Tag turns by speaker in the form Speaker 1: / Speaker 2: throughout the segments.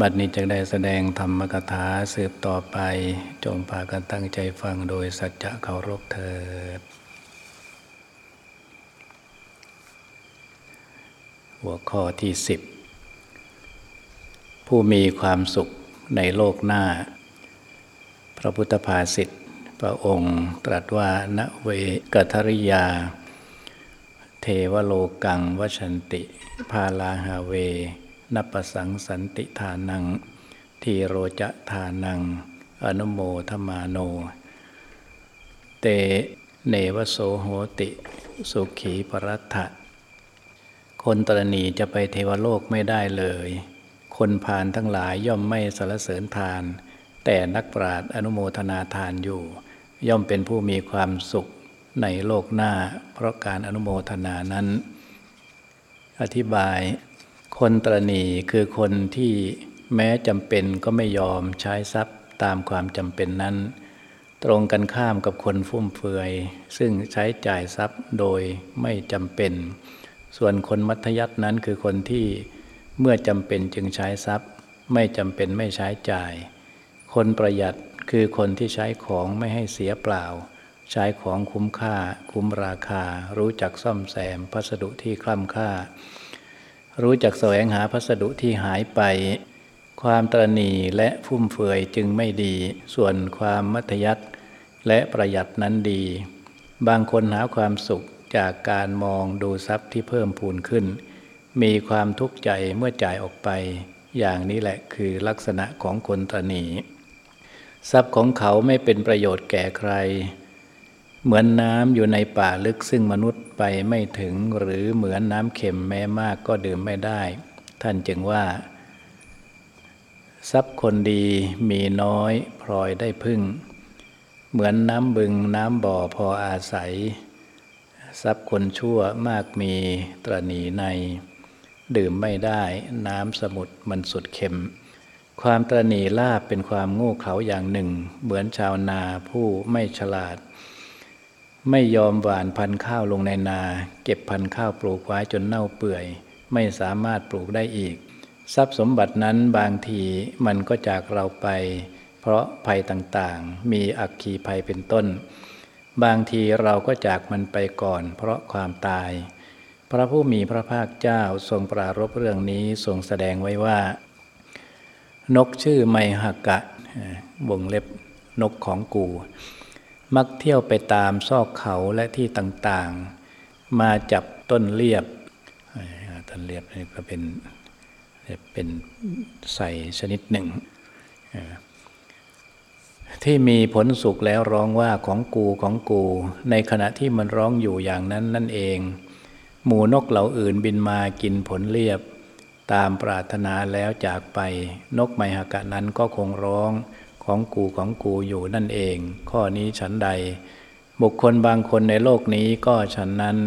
Speaker 1: บัดนี้จะได้แสดงธรรมกถาสืบต่อไป จงพากันตั้งใจฟังโดยสัจจะเคารพเถิด หัวข้อที่สิบผู้มีความสุขในโลกหน้า พระพุทธภาษิตพระองค์ตรัสว่าณเวกัทริยา เทวโลกังวชันติ พาลาหาเว นัปสังสันติทานัง ทีโรจะทานัง อนุโมทมาโน เตเนวโสโหติ สุขีปรัตถะคนตรณีจะไปเทวโลกไม่ได้เลย คนพาลทั้งหลายย่อมไม่สรรเสริญทาน แต่นักปราชญ์อนุโมทนาทานอยู่ ย่อมเป็นผู้มีความสุขในโลกหน้า เพราะการอนุโมทนานั้น อธิบาย คนตรณีคือคนที่แม้จำเป็นก็ไม่ยอมใช้ทรัพย์ตามความจำเป็นนั้น ตรงกันข้ามกับคนฟุ่มเฟือย ซึ่งใช้จ่ายทรัพย์โดยไม่จำเป็น ส่วนคนมัธยัตินั้นคือคนที่เมื่อจำเป็นจึงใช้ทรัพย์ ไม่จำเป็นไม่ใช้จ่าย คนประหยัดคือคนที่ใช้ของไม่ให้เสียเปล่า ใช้ของคุ้มค่า คุ้มราคา รู้จักซ่อมแซมพัสดุที่คล่ำค่า รู้จักแสวงหาพัสดุที่หายไป ความตรณีและฟุ่มเฟือยจึงไม่ดี ส่วนความมัธยัติและประหยัดนั้นดี บางคนหาความสุขจากการมองดูทรัพย์ที่เพิ่มพูนขึ้น มีความทุกข์ใจเมื่อจ่ายออกไป อย่างนี้แหละคือลักษณะของคนตรณีทรัพย์ของเขาไม่เป็นประโยชน์แก่ใคร เหมือนน้ำอยู่ในป่าลึกซึ่งมนุษย์ไปไม่ถึงหรือเหมือนน้ำเค็มแม้มากก็ดื่มไม่ได้ ท่านจึงว่า ทรัพย์คนดีมีน้อยพลอยได้พึ่ง เหมือนน้ำบึงน้ำบ่อพออาศัย ทรัพย์คนชั่วมากมีตรณีใน ดื่มไม่ได้น้ำสมุทรมันสุดเค็ม ความตรณีลาบเป็นความโง่เขลาอย่างหนึ่ง เหมือนชาวนาผู้ไม่ฉลาด ไม่ยอมหว่านพันธุ์ข้าวลงในนา เก็บพันธุ์ข้าวปลูกไว้จนเน่าเปื่อย ไม่สามารถปลูกได้อีก ทรัพย์สมบัตินั้นบางทีมันก็จากเราไป เพราะภัยต่างๆ มีอักขีภัยเป็นต้น บางทีเราก็จากมันไปก่อน เพราะความตาย พระผู้มีพระภาคเจ้าทรงปรารบเรื่องนี้ทรงแสดงไว้ว่า นกชื่อไมหกะวงเล็บนกของกู มักเที่ยวไปตามซอกเขาและที่ต่างๆ มาจับต้นเลียบ ต้นเลียบนี่ก็เป็นเป็นใส่ชนิดหนึ่ง ที่มีผลสุขแล้วร้องว่าของกูของกู ในขณะที่มันร้องอยู่อย่างนั้นนั่นเอง หมูนกเหล่าอื่นบินมากินผลเลียบ ตามปรารถนาแล้วจากไป นกไมหกะนั้นก็คงร้อง ของกูของกูอยู่นั่นเอง ข้อนี้ฉันใด บุคคลบางคนในโลกนี้ก็ฉันนั้น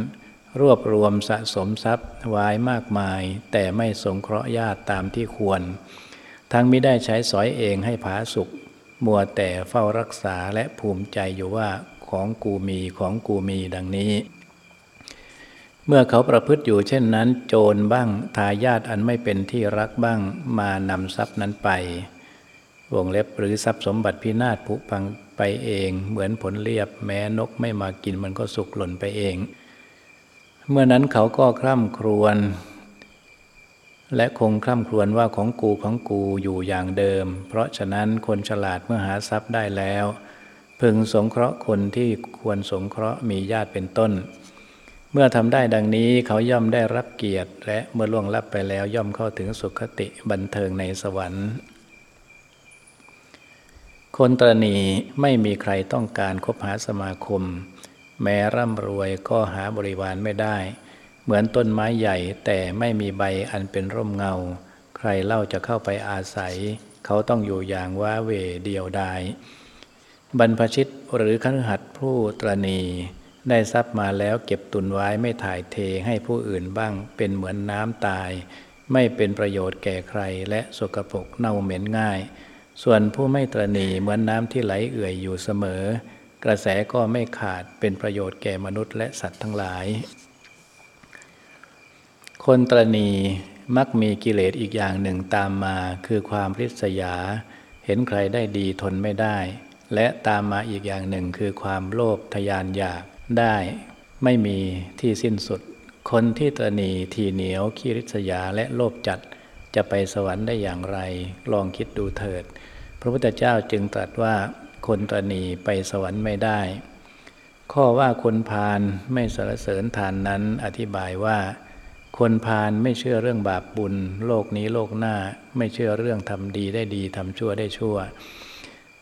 Speaker 1: รวบรวมสะสมทรัพย์ไว้มากมาย แต่ไม่สงเคราะห์ญาติตามที่ควร ทั้งไม่ได้ใช้สอยเองให้ผาสุกมัวแต่เฝ้ารักษาและภูมิใจอยู่ว่าของกูมีของกูมีดังนี้ เมื่อเขาประพฤติอยู่เช่นนั้น โจรบ้างทายาทอันไม่เป็นที่รักบ้างมานำทรัพย์นั้นไป วงเล็บหรือทรัพย์สมบัติพินาศผุพังไปเอง เหมือนผลเรียบแม้นกไม่มากินมันก็สุกหล่นไปเอง เมื่อนั้นเขาก็คร่ำครวญและคงคร่ำครวญว่าของกูของกูอยู่อย่างเดิม เพราะฉะนั้นคนฉลาดเมื่อหาทรัพย์ได้แล้ว พึงสงเคราะห์คนที่ควรสงเคราะห์มีญาติเป็นต้น เมื่อทำได้ดังนี้เขาย่อมได้รับเกียรติ และเมื่อล่วงลับไปแล้วย่อมเข้าถึงสุขติบันเทิงในสวรรค์ คนตรณีไม่มีใครต้องการคบหาสมาคม แม้ร่ำรวยก็หาบริวารไม่ได้ เหมือนต้นไม้ใหญ่แต่ไม่มีใบอันเป็นร่มเงา ใครเล่าจะเข้าไปอาศัย เขาต้องอยู่อย่างว้าเวเดียวดายบรรพชิตหรือคฤหัสถ์ผู้ตรณี ได้ทรัพย์มาแล้วเก็บตุนไว้ไม่ถ่ายเทให้ผู้อื่นบ้างเป็นเหมือนน้ำตาย ไม่เป็นประโยชน์แก่ใครและสกปรกเน่าเหม็นง่าย ส่วนผู้ไม่ตรณีเหมือนน้ำที่ไหลเอื่อยอยู่เสมอ กระแสก็ไม่ขาดเป็นประโยชน์แก่มนุษย์และสัตว์ทั้งหลาย คนตรณีมักมีกิเลสอีกอย่างหนึ่งตามมาคือความริษยา เห็นใครได้ดีทนไม่ได้ และตามมาอีกอย่างหนึ่งคือความโลภทยานอยากได้ ไม่มีที่สิ้นสุด คนที่ตรณีทีเหนียวขี้ริษยาและโลภจัด จะไปสวรรค์ได้อย่างไร ลองคิดดูเถิด พระพุทธเจ้าจึงตรัสว่าคนตรณีไปสวรรค์ไม่ได้ ข้อว่าคนพาลไม่สรรเสริญทานนั้นอธิบายว่า คนพาลไม่เชื่อเรื่องบาปบุญ โลกนี้โลกหน้า ไม่เชื่อเรื่องทำดีได้ดีทำชั่วได้ชั่ว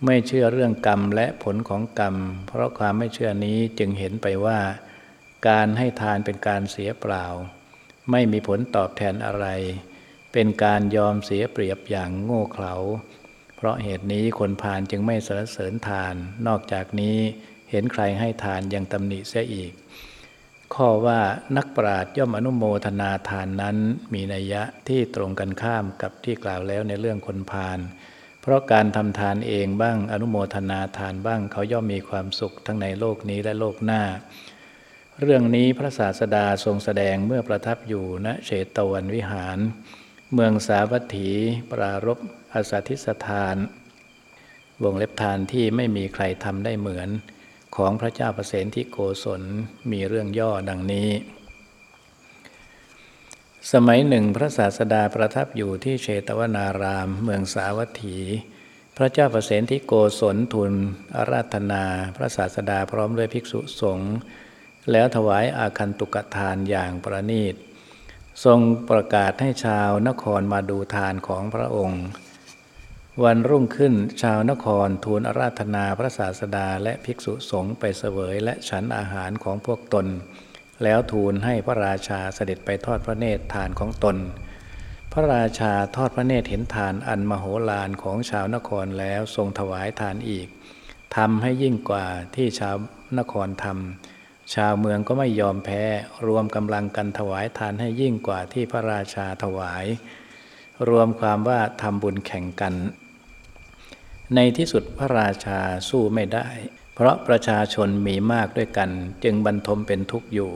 Speaker 1: ไม่เชื่อเรื่องกรรมและผลของกรรม เพราะความไม่เชื่อนี้จึงเห็นไปว่า การให้ทานเป็นการเสียเปล่า ไม่มีผลตอบแทนอะไร เป็นการยอมเสียเปรียบอย่างโง่เขลา เพราะเหตุนี้คนพาลจึงไม่สรรเสริญทาน นอกจากนี้เห็นใครให้ทานยังตำหนิเสียอีก ข้อว่านักปราชญ์ย่อมอนุโมทนาทานนั้นมีนัยยะที่ตรงกันข้ามกับที่กล่าวแล้วในเรื่องคนพาลเพราะการทำทานเองบ้างอนุโมทนาทานบ้างเขาย่อมมีความสุขทั้งในโลกนี้และโลกหน้า เรื่องนี้พระศาสดาทรงแสดงเมื่อประทับอยู่ณเชตวันวิหาร เมืองสาวัตถีปรารบ อสัติสถาน วงเล็บทานที่ไม่มีใครทำได้เหมือนของพระเจ้าประเสนที่โกศลมีเรื่องย่อดังนี้ สมัยหนึ่งพระศาสดาประทับอยู่ที่เชตวนาราม เมืองสาวัตถี พระเจ้าประเสนที่โกศลทูลอาราธนา พระศาสดาพร้อมด้วยภิกษุสงฆ์แล้วถวายอาคันตุกทานอย่างประณีต ทรงประกาศให้ชาวนครมาดูทานของพระองค์ วันรุ่งขึ้นชาวนครทูลอาราธนาพระศาสดาและภิกษุสงฆ์ไปเสวยและฉันอาหารของพวกตน แล้วทูลให้พระราชาเสด็จไปทอดพระเนตรทานของตน พระราชาทอดพระเนตรเห็นทานอันมโหฬารของชาวนครแล้วทรงถวายทานอีกทำให้ยิ่งกว่าที่ชาวนครทำชาวเมืองก็ไม่ยอมแพ้รวมกำลังกันถวายทานให้ยิ่งกว่าที่พระราชาถวาย รวมความว่าทำบุญแข่งกัน ในที่สุดพระราชาสู้ไม่ได้ เพราะประชาชนมีมากด้วยกัน จึงบรรทมเป็นทุกข์อยู่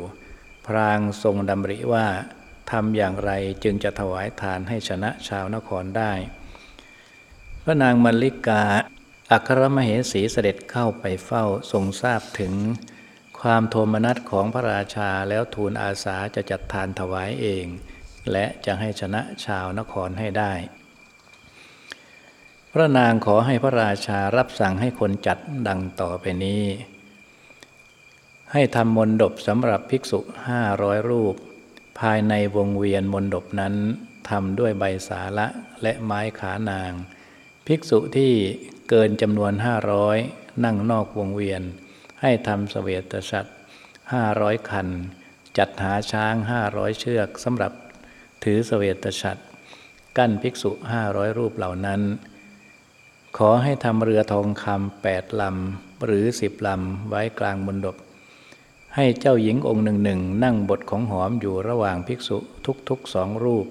Speaker 1: พรางทรงดำริว่าทำอย่างไรจึงจะถวายทานให้ชนะชาวนครได้ พระนางมลิกา อัครมเหสีเสด็จเข้าไปเฝ้าทรงทราบถึง ความโทมนัสของพระราชาแล้วทูลอาสาจะจัดทานถวายเอง และจะให้ชนะชาวนครให้ได้ พระนางขอให้พระราชารับสั่งให้คนจัดดังต่อไปนี้ ให้ทำมนดบสำหรับภิกษุห้าร้อยรูป ภายในวงเวียนมนดบนั้นทำด้วยใบสาละและไม้ขานาง ภิกษุที่เกินจำนวนห้าร้อยนั่งนอกวงเวียน ให้ทำเสวตฉัตรห้าร้อยคัน จัดหาช้างห้าร้อยเชือกสำหรับถือเสวตฉัตรกั้นภิกษุห้าร้อยรูปเหล่านั้น ขอให้ทำเรือทองคำแปดลำหรือสิบลำไว้กลางมณฑปให้เจ้าหญิงองค์หนึ่งหนึ่งนั่งบทของหอมอยู่ระหว่างภิกษุทุกๆสองรูป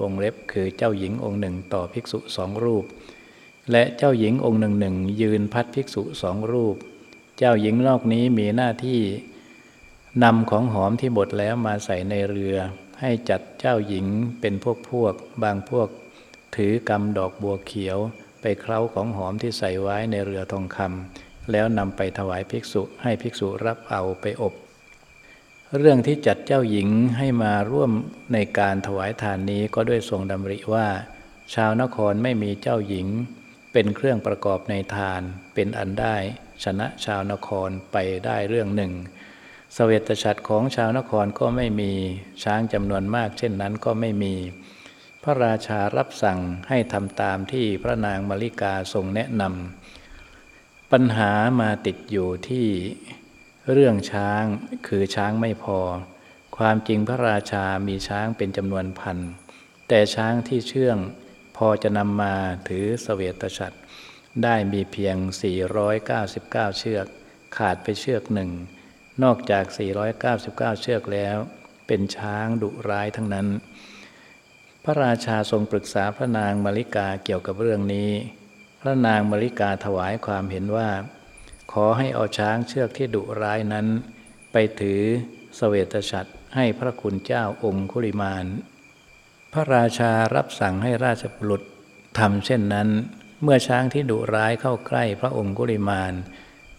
Speaker 1: วงเล็บคือเจ้าหญิงองค์หนึ่งต่อภิกษุสองรูป และเจ้าหญิงองค์หนึ่งหนึ่งยืนพัดภิกษุสองรูป เจ้าหญิงนอกนี้มีหน้าที่นำของหอมที่บดแล้วมาใส่ในเรือ ให้จัดเจ้าหญิงเป็นพวกพวก บางพวก ถือกำดอกบัวเขียว ไปเคล้าของหอมที่ใส่ไว้ในเรือทองคำแล้วนำไปถวายภิกษุให้ภิกษุรับเอาไปอบ เรื่องที่จัดเจ้าหญิงให้มาร่วมในการถวายทานนี้ก็ด้วยทรงดำริว่า ชาวนครไม่มีเจ้าหญิง เป็นเครื่องประกอบในทาน เป็นอันได้ชนะชาวนครไปได้เรื่องหนึ่งสเสวตฉัตรของชาวนครก็ไม่มีช้างจำนวนมากเช่นนั้นก็ไม่มี พระราชารับสั่งให้ทำตามที่พระนางมาริกาทรงแนะนำปัญหามาติดอยู่ที่เรื่องช้างคือช้างไม่พอ ความจริงพระราชามีช้างเป็นจำนวนพัน แต่ช้างที่เชื่องพอจะนำมาถือสเสวตฉัตรได้มีเพียง 499 เชือก ขาดไปเชือกหนึ่ง นอกจาก 499 เชือกแล้ว เป็นช้างดุร้ายทั้งนั้น พระราชาทรงปรึกษาพระนางมาริกาเกี่ยวกับเรื่องนี้ พระนางมาริกาถวายความเห็นว่า ขอให้เอาช้างเชือกที่ดุร้ายนั้น ไปถือสเวตฉัตรให้พระคุณเจ้าองคุริมาน พระราชารับสั่งให้ราชบุรุษทำเช่นนั้น เมื่อช้างที่ดุร้ายเข้าใกล้พระองคุริมาน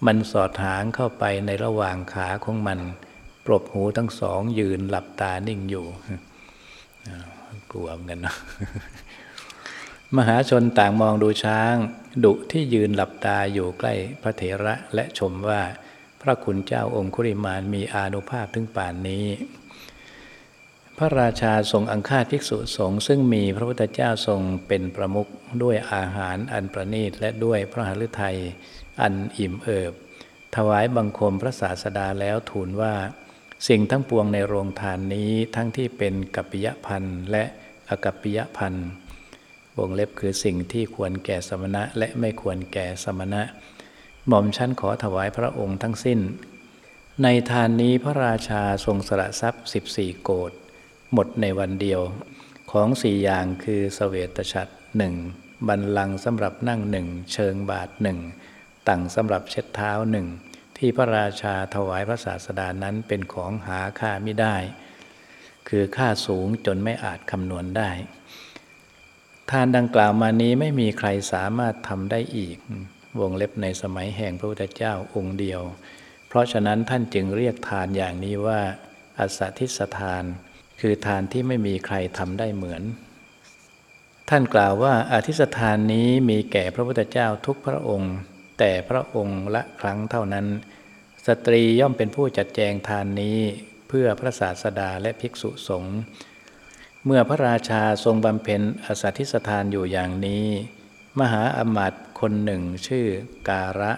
Speaker 1: มันสอดหางเข้าไปในระหว่างขาของมัน ปรบหูทั้งสองยืนหลับตานิ่งอยู่ กลัวเหมือนกันนะมหาชนต่างมองดูช้าง ดุที่ยืนหลับตาอยู่ใกล้พระเถระและชมว่าพระคุณเจ้าองคุริมานมีอานุภาพถึงป่านนี้ พระราชาทรงอังคาภิกษุสงฆ์ซึ่งมีพระพุทธเจ้าทรงเป็นประมุขด้วยอาหารอันประณีตและด้วยพระหฤทัยอันอิ่มเอิบ ถวายบังคมพระศาสดาแล้วทูลว่า สิ่งทั้งปวงในโรงทานนี้ทั้งที่เป็นกัปปิยพันธ์และอกัปปิยพันธ์วงเล็บคือสิ่งที่ควรแก่สมณะและไม่ควรแก่สมณะ หม่อมชั้นขอถวายพระองค์ทั้งสิ้น ในทานนี้พระราชาทรงสละทรัพย์ 14 โกดหมดในวันเดียวของสี่อย่างคือสเสวตฉัตรหนึ่งบันลังสำหรับนั่งหนึ่งเชิงบาทหนึ่งตั่งสำหรับเช็ดเท้าหนึ่ง ที่พระราชาถวายพระศาสดานั้นเป็นของหาค่าไม่ได้ คือค่าสูงจนไม่อาจคำนวณได้ ทานดังกล่าวมานี้ไม่มีใครสามารถทำได้อีก วงเล็บในสมัยแห่งพระพุทธเจ้าองค์เดียว เพราะฉะนั้นท่านจึงเรียกทานอย่างนี้ว่าอัสทิสทาน คือทานที่ไม่มีใครทำได้เหมือน ท่านกล่าวว่าอธิสทานนี้มีแก่พระพุทธเจ้าทุกพระองค์แต่พระองค์ละครั้งเท่านั้น สตรีย่อมเป็นผู้จัดแจงทานนี้เพื่อพระศาสดาและภิกษุสงฆ์เมื่อพระราชาทรงบำเพ็ญอสัติสทานอยู่อย่างนี้ มหาอมาตคนหนึ่งชื่อการะ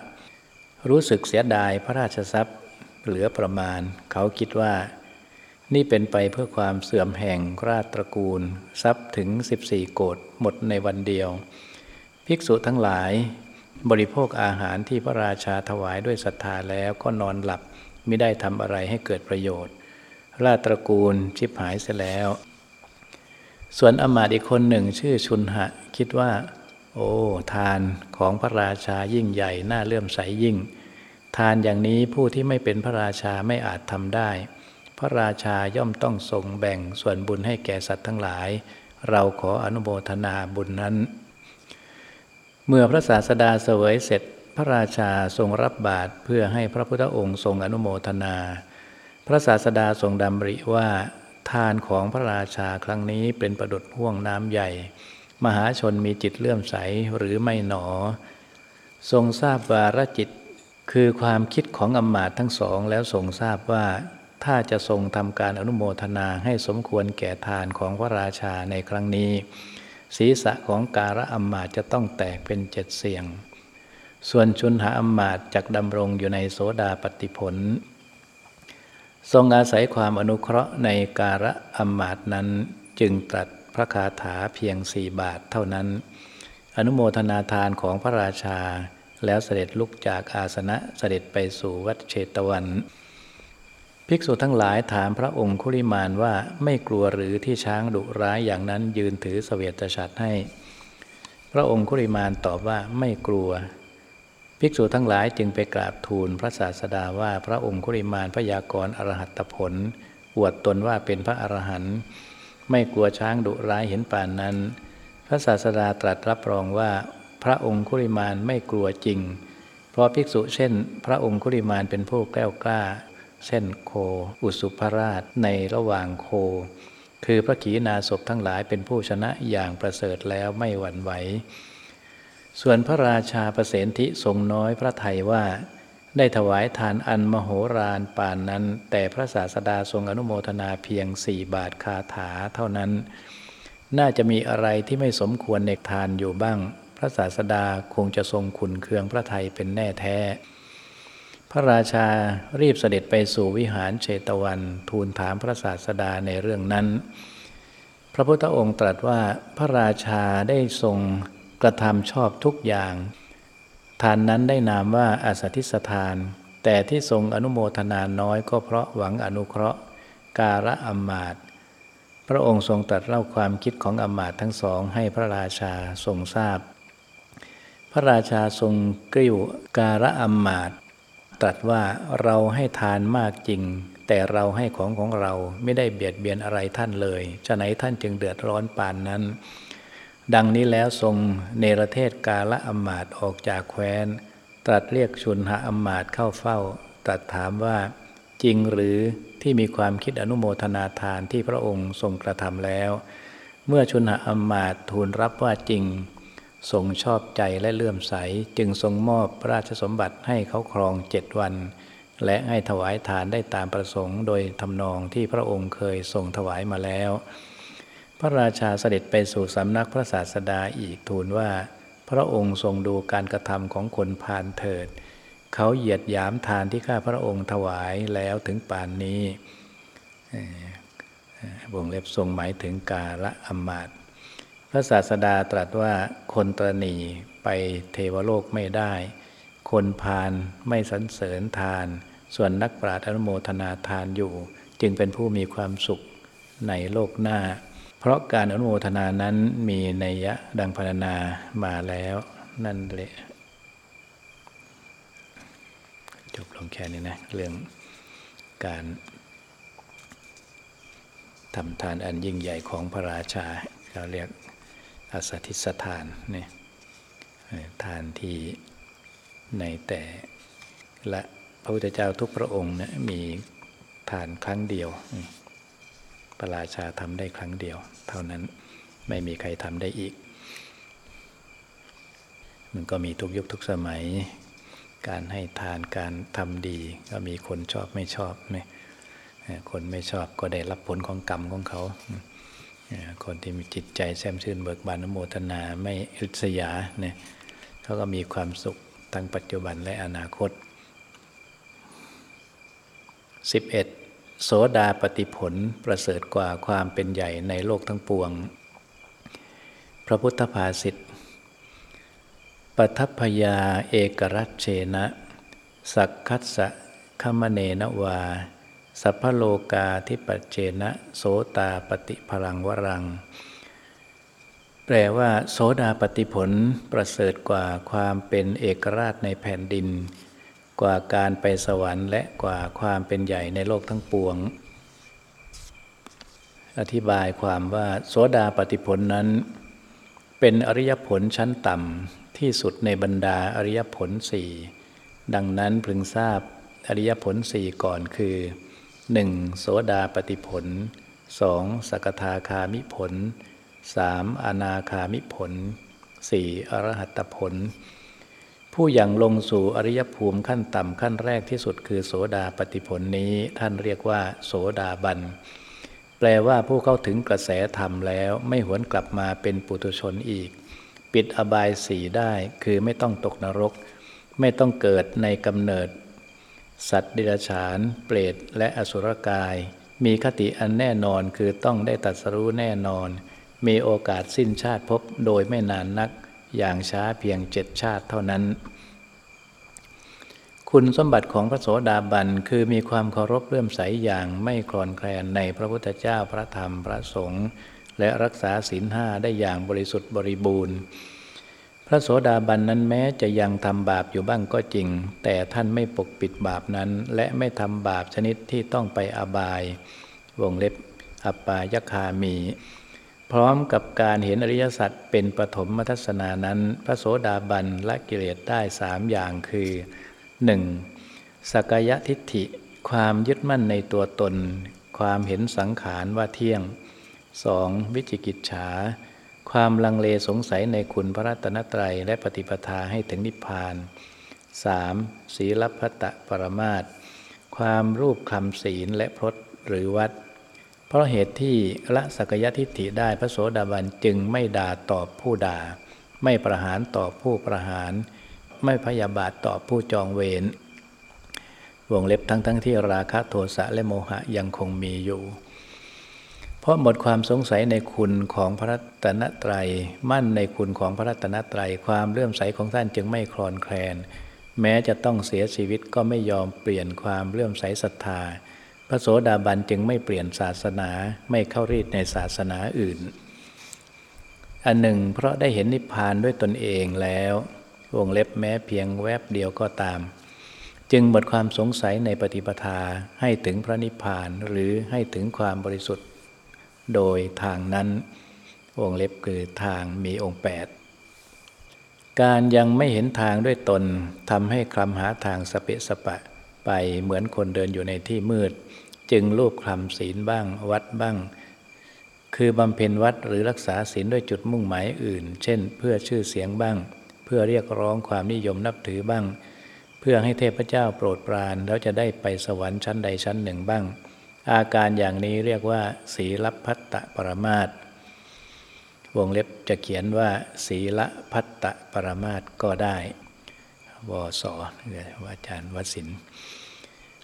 Speaker 1: รู้สึกเสียดายพระราชทรัพย์เหลือประมาณ เขาคิดว่า นี่เป็นไปเพื่อความเสื่อมแห่งราชตระกูล ทรัพย์ถึง 14 โกดหมดในวันเดียว ภิกษุทั้งหลาย บริโภคอาหารที่พระราชาถวายด้วยศรัทธาแล้วก็นอนหลับไม่ได้ทำอะไรให้เกิดประโยชน์ ราชตระกูลชิบหายเสียแล้ว ส่วนอมาตอีกคนหนึ่งชื่อชุนหะ คิดว่า โอ้ ทานของพระราชายิ่งใหญ่น่าเลื่อมใสยิ่ง ทานอย่างนี้ผู้ที่ไม่เป็นพระราชาไม่อาจทำได้ พระราชาย่อมต้องทรงแบ่งส่วนบุญให้แก่สัตว์ทั้งหลาย เราขออนุโมทนาบุญนั้น เมื่อพระศาสดาเสวยเสร็จ พระราชาทรงรับบาตรเพื่อให้พระพุทธองค์ทรงอนุโมทนา พระศาสดาทรงดำริว่า ทานของพระราชาครั้งนี้เป็นประดุดห่วงน้ำใหญ่ มหาชนมีจิตเลื่อมใสหรือไม่หนอ ทรงทราบวาระจิต คือความคิดของอมมาตทั้งสองแล้วทรงทราบว่าถ้าจะทรงทำการอนุโมทนาให้สมควรแก่ทานของพระราชาในครั้งนี้ ศีรษะของการะอัมมาจะต้องแตกเป็นเจ็ดเสียง ส่วนชุนหาอัมมาจักดำรงอยู่ในโสดาปฏิผล ทรงอาศัยความอนุเคราะห์ในการะอัมมาตนั้นจึงตรัสพระคาถาเพียงสี่บาทเท่านั้น อนุโมทนาทานของพระราชาแล้วเสด็จลุกจากอาสนะเสด็จไปสู่วัดเชตวัน ภิกษุทั้งหลายถามพระองค์คุริมานว่าไม่กลัวหรือที่ช้างดุร้ายอย่างนั้นยืนถือสเสวียตฉัตรให้ พระองค์คุริมานตอบว่าไม่กลัว ภิกษุทั้งหลายจึงไปกราบทูลพระศาสดาว่าพระองค์คุริมานพยากรณ์อรหัตผล อวดตนว่าเป็นพระอรหันต์ไม่กลัวช้างดุร้ายเห็นป่านนั้น พระศาสดาตรัสรับรองว่า พระองค์คุริมานไม่กลัวจริง เพราะภิกษุเช่น พระองค์คุริมานเป็นผู้แกล้วกล้า เช่นโค อุสุภราชในระหว่างโค คือพระขีณาสพทั้งหลายเป็นผู้ชนะอย่างประเสริฐแล้วไม่หวั่นไหว ส่วนพระราชาประเสนทิทรงน้อยพระไทยว่า ได้ถวายทานอันมโหฬารป่านนั้น แต่พระศาสดาทรงอนุโมทนาเพียงสี่บาทคาถาเท่านั้น น่าจะมีอะไรที่ไม่สมควรในทานอยู่บ้าง พระศาสดาคงจะทรงขุนเคืองพระไทยเป็นแน่แท้ ระราชารีบเสด็จไปสู่วิหารเชตวัน ทูลถามพระศาสดาในเรื่องนั้น พระพุทธองค์ตรัสว่าพระราชาได้ทรงกระทำชอบทุกอย่าง ทานนั้นได้นามว่าอาสัติสทาน แต่ที่ทรงอนุโมทนาน้อยก็เพราะหวังอนุเคราะห์ การะอมมาตพระองค์ทรงตรัสเล่าความคิดของอมาตทั้งสองให้พระราชาทรงทราบ พระราชาทรงกริ้วการะอมมาต ตรัสว่าเราให้ทานมากจริง แต่เราให้ของของเราไม่ได้เบียดเบียนอะไรท่านเลยจะไหนท่านจึงเดือดร้อนปานนั้น ดังนี้แล้วทรงเนรเทศกาละอมมาตออกจากแคว้น ตรัสเรียกชุนหะอมมาตเข้าเฝ้า ตรัสถามว่าจริงหรือที่มีความคิดอนุโมทนาทานที่พระองค์ทรงกระทำแล้ว เมื่อชุนหะอมมาตทูลรับว่าจริง ทรงชอบใจและเลื่อมใสจึงทรงมอบพระราชสมบัติให้เขาครองเจ็ดวัน และให้ถวายทานได้ตามประสงค์ โดยทำนองที่พระองค์เคยทรงถวายมาแล้ว พระราชาเสด็จไปสู่สำนักพระศาสดาอีกทูลว่า พระองค์ทรงดูการกระทำของคนพานเถิด เขาเหยียดยามทานที่ข้าพระองค์ถวายแล้วถึงป่านนี้วงเล็บทรงหมายถึงกาละอมมาตพ ระศาสดาตรัสว่าคนตรณีไปเทวโลกไม่ได้ คนพานไม่สรรเสริญทาน ส่วนนักปราชญ์อนุโมทนาทานอยู่ จึงเป็นผู้มีความสุขในโลกหน้า เพราะการอนุโมทนานั้นมีนัยยะดังพรรณนามาแล้วนั่นแหละจบลงแค่นี้นะ เรื่องการทำทานอันยิ่งใหญ่ของพระราชาเขาเรียก อาสติสทานนี่ทานที่ในแต่ละพระพุทธเจ้าทุกพระองค์นะมีทานครั้งเดียวพระราชาทำได้ครั้งเดียว เท่านั้นไม่มีใครทำได้อีก มันก็มีทุกยุคทุกสมัย การให้ทานการทำดี ก็มีคนชอบไม่ชอบเนี่ยคนไม่ชอบก็ได้รับผลของกรรมของเขา คนที่มีจิตใจแช่มชื่นเบิกบานโมทนาไม่อิษยาเนี่ยเขาก็มีความสุขทั้งปัจจุบันและอนาคต 11. โสดาปฏิผลประเสริฐกว่าความเป็นใหญ่ในโลกทั้งปวง พระพุทธภาษิตปทัพพยาเอกรัชเชนะ สักคัสสะขมเนนวา สัพพโลกาทิปเจนะโสตาปฏิพลังวรัง แปลว่า โสดาปฏิผลประเสริฐกว่าความเป็นเอกราชในแผ่นดิน กว่าการไปสวรรค์ และกว่าความเป็นใหญ่ในโลกทั้งปวง อธิบายความว่า โสดาปฏิผลนั้น เป็นอริยผลชั้นต่ำที่สุดในบรรดาอริยผลสี่ดังนั้นพึงทราบอริยผลสี่ก่อนคือ 1. โสดาปฏิผล 2. สกทาคามิผล 3. อนาคามิผล 4. อรหัตผล ผู้ยังลงสู่อริยภูมิขั้นต่ำขั้นแรกที่สุดคือโสดาปฏิผลนี้ท่านเรียกว่า โสดาบัน แปลว่าผู้เข้าถึงกระแสธรรมแล้วไม่หวนกลับมาเป็นปุถุชนอีก ปิดอบายสีได้คือไม่ต้องตกนรก ไม่ต้องเกิดในกำเนิด สัตว์เดรัจฉาน เปรตและอสุรกาย มีคติอันแน่นอนคือต้องได้ตัดสรู้แน่นอน มีโอกาสสิ้นชาติพบโดยไม่นานนัก อย่างช้าเพียงเจ็ดชาติเท่านั้น คุณสมบัติของพระโสดาบันคือมีความเคารพเลื่อมใสอย่างไม่คลอนแคลนในพระพุทธเจ้าพระธรรมพระสงฆ์และรักษาศีลห้าได้อย่างบริสุทธิ์บริบูรณ์ พระโสดาบันนั้นแม้จะยังทำบาปอยู่บ้างก็จริง แต่ท่านไม่ปกปิดบาปนั้น และไม่ทำบาปชนิดที่ต้องไปอบาย วงเล็บอปปายคามี พร้อมกับการเห็นอริยสัจเป็นปฐมมัทสนานั้น พระโสดาบันละกิเลสได้สามอย่างคือ 1. สักยทิฏฐิ ความยึดมั่นในตัวตน ความเห็นสังขารว่าเที่ยง 2. วิจิกิจฉา ความลังเลสงสัยในคุณพระรัตนตรัย และปฏิปทาให้ถึงนิพพาน 3. ศีลพัตะปรมาตความรูปคำศีลและพรตหรือวัด เพราะเหตุที่ละสักยทิฏฐิได้พระโสดาบันจึงไม่ด่าตอบผู้ด่า ไม่ประหารตอบผู้ประหาร ไม่พยาบาทตอบผู้จองเวรวงเล็บทั้งทั้งที่ราคะโทสะและโมหะยังคงมีอยู่ เพราะหมดความสงสัยในคุณของพระรัตนตรัย มั่นในคุณของพระรัตนตรัย ความเลื่อมใสของท่านจึงไม่คลอนแคลน แม้จะต้องเสียชีวิตก็ไม่ยอมเปลี่ยนความเลื่อมใสศรัทธา พระโสดาบันจึงไม่เปลี่ยนศาสนาไม่เข้ารีดในศาสนาอื่น อันหนึ่ง เพราะได้เห็นนิพพานด้วยตนเองแล้ววงเล็บแม้เพียงแวบเดียวก็ตาม จึงหมดความสงสัยในปฏิปทาให้ถึงพระนิพพานหรือให้ถึงความบริสุทธิ์ โดยทางนั้น วงเล็บคือทางมีองค์ 8 การยังไม่เห็นทางด้วยตนทำให้คลำหาทางสเปะสปะ ไปเหมือนคนเดินอยู่ในที่มืด จึงรูปคลำศีลบ้างวัดบ้าง คือบำเพ็ญวัดหรือรักษาศีลด้วยจุดมุ่งหมายอื่น เช่น เพื่อชื่อเสียงบ้าง เพื่อเรียกร้องความนิยมนับถือบ้าง เพื่อให้เทพเจ้าโปรดปรานแล้วจะได้ไปสวรรค์ชั้นใดชั้นหนึ่งบ้าง อาการอย่างนี้เรียกว่า ศีลพัตตปรมาตวงเล็บจะเขียนว่า ศีลพัตตปรมาตก็ได้วสวอาจารย์วสิน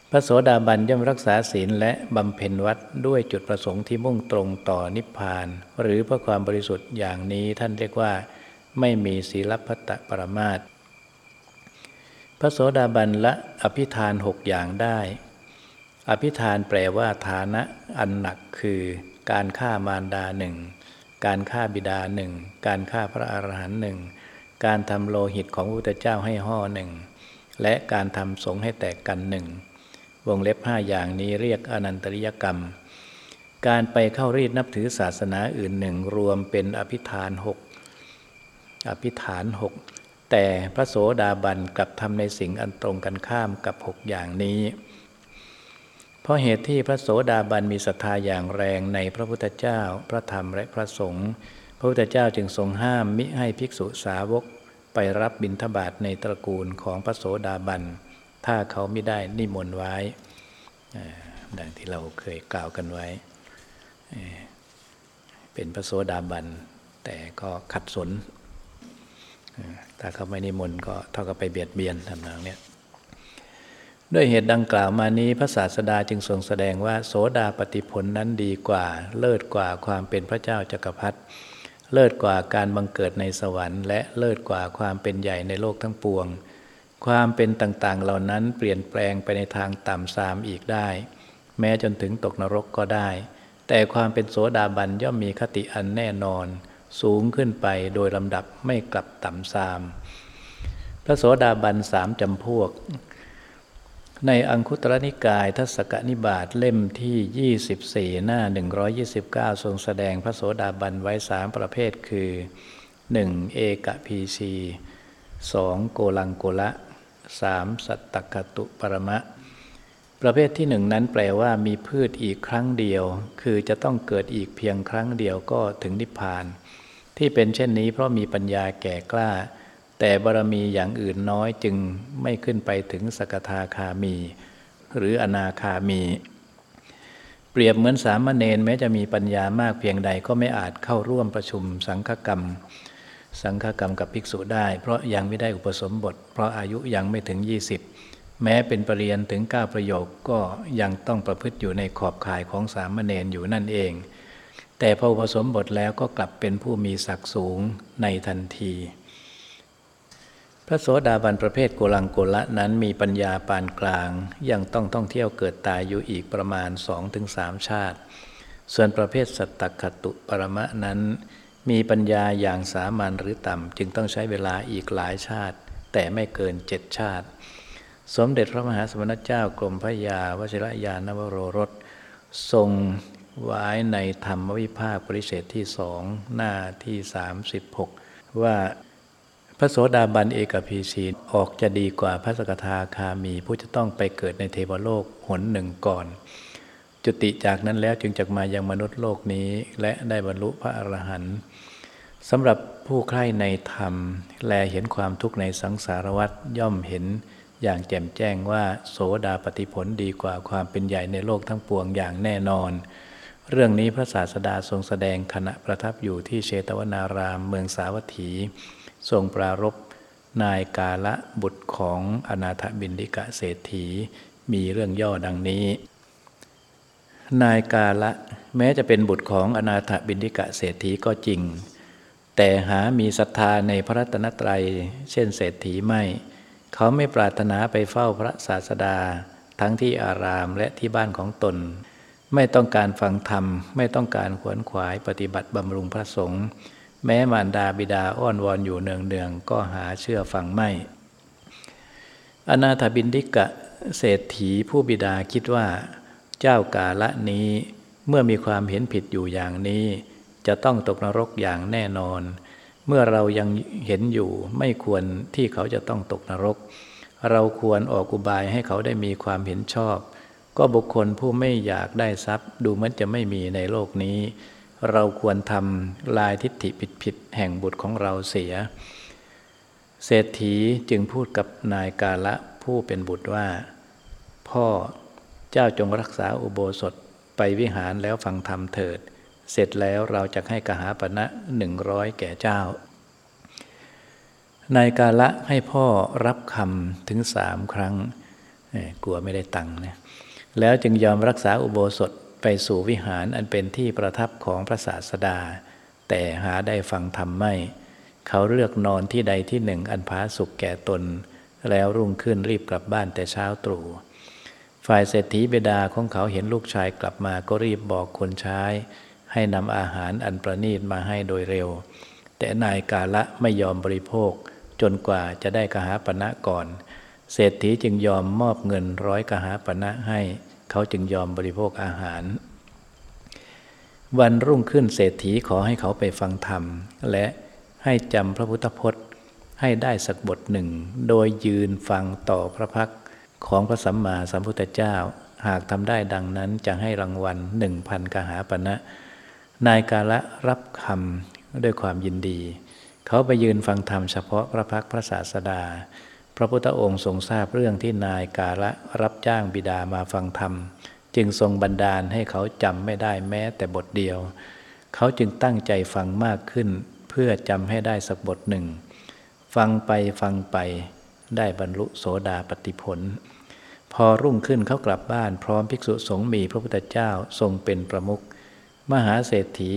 Speaker 1: พระโสดาบันย่อมรักษาศีลและบำเพ็ญวัดด้วยจุดประสงค์ที่มุ่งตรงต่อนิพพาน หรือเพื่อความบริสุทธิ์อย่างนี้ท่านเรียกว่า ไม่มีศีลพัตตปรมาตพระโสดาบันละอภิธานหกอย่างได้ อภิธานแปลว่าฐานะอันหนักคือการฆ่ามารดาหนึ่ง การฆ่าบิดาหนึ่ง การฆ่าพระอรหันต์หนึ่ง การทำโลหิตของพระพุทธเจ้าให้ห่อหนึ่ง และการทำสงให้แตกกันหนึ่ง วงเล็บห้าอย่างนี้เรียกอนันตริยกรรม การไปเข้ารีดนับถือศาสนาอื่นหนึ่งรวมเป็นอภิธานหกอภิธานหกแต่พระโสดาบันกลับทำในสิ่งอันตรงกันข้ามกับหกอย่างนี้ เพราะเหตุที่พระโสดาบันมีศรัทธาอย่างแรงในพระพุทธเจ้า พระธรรมและพระสงฆ์พระพุทธเจ้าจึงทรงห้ามมิให้ภิกษุสาวกไปรับบิณฑบาตในตระกูลของพระโสดาบัน ถ้าเขาไม่ได้นิมนต์ไว้ ดังที่เราเคยกล่าวกันไว้ เป็นพระโสดาบัน แต่ก็ขัดสน ถ้าเขาไม่นิมนต์ก็เท่ากับไปเบียดเบียนทำนองนี้ ด้วยเหตุดังกล่าวมานี้พระศาสดาจึงทรงแสดงว่า โสดาปฏิผลนั้นดีกว่า เลิศกว่าความเป็นพระเจ้าจักรพรรดิเลิศกว่าการบังเกิดในสวรรค์ และเลิศกว่าความเป็นใหญ่ในโลกทั้งปวง ความเป็นต่างๆเหล่านั้นเปลี่ยนแปลงไปในทางต่ำทรามอีกได้ แม้จนถึงตกนรกก็ได้ แต่ความเป็นโสดาบันย่อมมีคติอันแน่นอน สูงขึ้นไปโดยลำดับไม่กลับต่ำทรามพระโสดาบันสามจำพวก ในอังคุตรนิกายทัศกนิบาตเล่มที่ 24 หน้า 129 ทรงแสดงพระโสดาบันไว้สามประเภทคือ 1. เอกพีชีสองโกลังโกละสามสัตตคตุปรมะ ประเภทที่หนึ่งนั้นแปลว่ามีพืชอีกครั้งเดียว คือจะต้องเกิดอีกเพียงครั้งเดียวก็ถึงนิพพาน ที่เป็นเช่นนี้เพราะมีปัญญาแก่กล้า แต่บารมีอย่างอื่นน้อยจึงไม่ขึ้นไปถึงสกทาคามี หรืออนาคามี เปรียบเหมือนสามเณรแม้จะมีปัญญามากเพียงใดก็ไม่อาจเข้าร่วมประชุมสังฆกรรม สังฆกรรมกับภิกษุได้ เพราะยังไม่ได้อุปสมบท เพราะอายุยังไม่ถึง 20 แม้เป็นปรริญญาถึง 9 ประโยคก็ยังต้องประพฤติอยู่ในขอบข่ายของสามเณรอยู่นั่นเอง แต่พออุปสมบทแล้วก็กลับเป็นผู้มีศักดิ์สูงในทันที ระโสดาบันประเภทโกลังโกละนั้นมีปัญญาปานกลาง ยังต้องท่องเที่ยวเกิดตายอยู่อีกประมาณสองถึงสามชาติ ส่วนประเภทสัตตคตุปรมะนั้น มีปัญญาอย่างสามัญหรือต่ำ จึงต้องใช้เวลาอีกหลายชาติ แต่ไม่เกินเจ็ดชาติ สมเด็จพระมหาสมณเจ้ากรมพระยาวชิรยานวโรรส ทรงไว้ในธรรมวิภาคปริเศษที่สองหน้าที่ 36 ว่า พระโสดาบันเอกพีชีออกจะดีกว่าพระสกทาคามี ผู้จะต้องไปเกิดในเทวโลกหนหนึ่งก่อน จุติจากนั้นแล้วจึงจะมายังมนุษย์โลกนี้ และได้บรรลุพระอรหันต์สำหรับผู้ใคร่ในธรรม แลเห็นความทุกข์ในสังสารวัฏย่อมเห็นอย่างแจ่มแจ้งว่าโสดาปฏิผลดีกว่าความเป็นใหญ่ในโลกทั้งปวงอย่างแน่นอน เรื่องนี้พระศาสดาทรงแสดงขณะประทับอยู่ที่เชตวนารามเมืองสาวัตถี ทรงปรารบนายกาละบุตรของอนาถบินดิกะเศรษฐีมีเรื่องย่อดังนี้ นายกาละแม้จะเป็นบุตรของอนาถบินทิกะเศรษฐีก็จริง แต่หามีศรัทธาในพระรัตนตรัย เช่นเศรษฐีไม่ เขาไม่ปรารถนาไปเฝ้าพระศาสดา ทั้งที่อารามและที่บ้านของตน ไม่ต้องการฟังธรรม ไม่ต้องการขวนขวายปฏิบัติบำรุงพระสงฆ์ แม้มารดาบิดาอ้อนวอนอยู่เนืองๆก็หาเชื่อฟังไม่ อนาถบินทิกะเศรษฐีผู้บิดาคิดว่า เจ้ากาละนี้เมื่อมีความเห็นผิดอยู่อย่างนี้ จะต้องตกนรกอย่างแน่นอน เมื่อเรายังเห็นอยู่ไม่ควรที่เขาจะต้องตกนรก เราควรออกอุบายให้เขาได้มีความเห็นชอบ ก็บุคคลผู้ไม่อยากได้ทรัพย์ ดูเหมือนจะไม่มีในโลกนี้ เราควรทำลายทิฏฐิผิดๆแห่งบุตรของเราเสีย เศรษฐีจึงพูดกับนายกาละผู้เป็นบุตรว่า พ่อเจ้าจงรักษาอุโบสถไปวิหารแล้วฟังธรรมเถิด เสร็จแล้วเราจะให้กหาปณะหนึ่งร้อยแก่เจ้านายกาละให้พ่อรับคำถึงสามครั้งกลัวไม่ได้ตังค์นะแล้วจึงยอมรักษาอุโบสถ ไปสู่วิหารอันเป็นที่ประทับของพระศาสดา แต่หาได้ฟังธรรมไม่ เขาเลือกนอนที่ใดที่หนึ่งอันพาสุขแก่ตน แล้วรุ่งขึ้นรีบกลับบ้านแต่เช้าตรู่ฝ่ายเศรษฐีเบดาของเขาเห็นลูกชายกลับมาก็รีบบอกคนใช้ ให้นำอาหารอันประณีตมาให้โดยเร็ว แต่นายกาละไม่ยอมบริโภค จนกว่าจะได้กหาปณะก่อน เศรษฐีจึงยอมมอบเงินร้อยกหาปณะให้ เขาจึงยอมบริโภคอาหาร วันรุ่งขึ้นเศรษฐีขอให้เขาไปฟังธรรม และให้จำพระพุทธพจน์ให้ได้สักบทหนึ่ง โดยยืนฟังต่อพระพักของพระสัมมาสัมพุทธเจ้า หากทำได้ดังนั้นจะให้รางวัลหนึ่งพันกหาปณะนายกาละรับคำด้วยความยินดี เขาไปยืนฟังธรรมเฉพาะพระพักพระศาสดา ระพุทธองค์ทรงทราบเรื่องที่นายกาละรับจ้างบิดามาฟังธรรม จึงทรงบันดาลให้เขาจำไม่ได้แม้แต่บทเดียว เขาจึงตั้งใจฟังมากขึ้น เพื่อจำให้ได้สักบทหนึ่ง ฟังไปฟังไปได้บรรลุโสดาปติผล พอรุ่งขึ้นเขากลับบ้านพร้อมภิกษุสงฆ์มีพระพุทธเจ้าทรงเป็นประมุขมหาเศรษฐี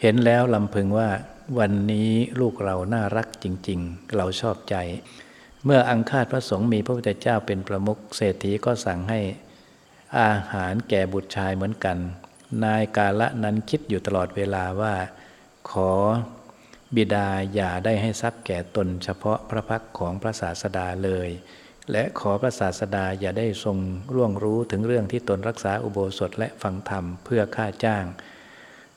Speaker 1: เห็นแล้วลำพึงว่าวันนี้ลูกเราน่ารักจริง ๆ เราชอบใจ เมื่ออังคาดพระสงฆ์มีพระพุทธเจ้าเป็นประมุขเศรษฐีก็สั่งให้อาหารแก่บุตรชายเหมือนกัน นายกาละนั้นคิดอยู่ตลอดเวลาว่า ขอบิดาอย่าได้ให้ทรัพย์แก่ตนเฉพาะพระพักของพระศาสดาเลย และขอพระศาสดาอย่าได้ทรงร่วงรู้ถึงเรื่องที่ตนรักษาอุโบสถและฟังธรรมเพื่อค่าจ้าง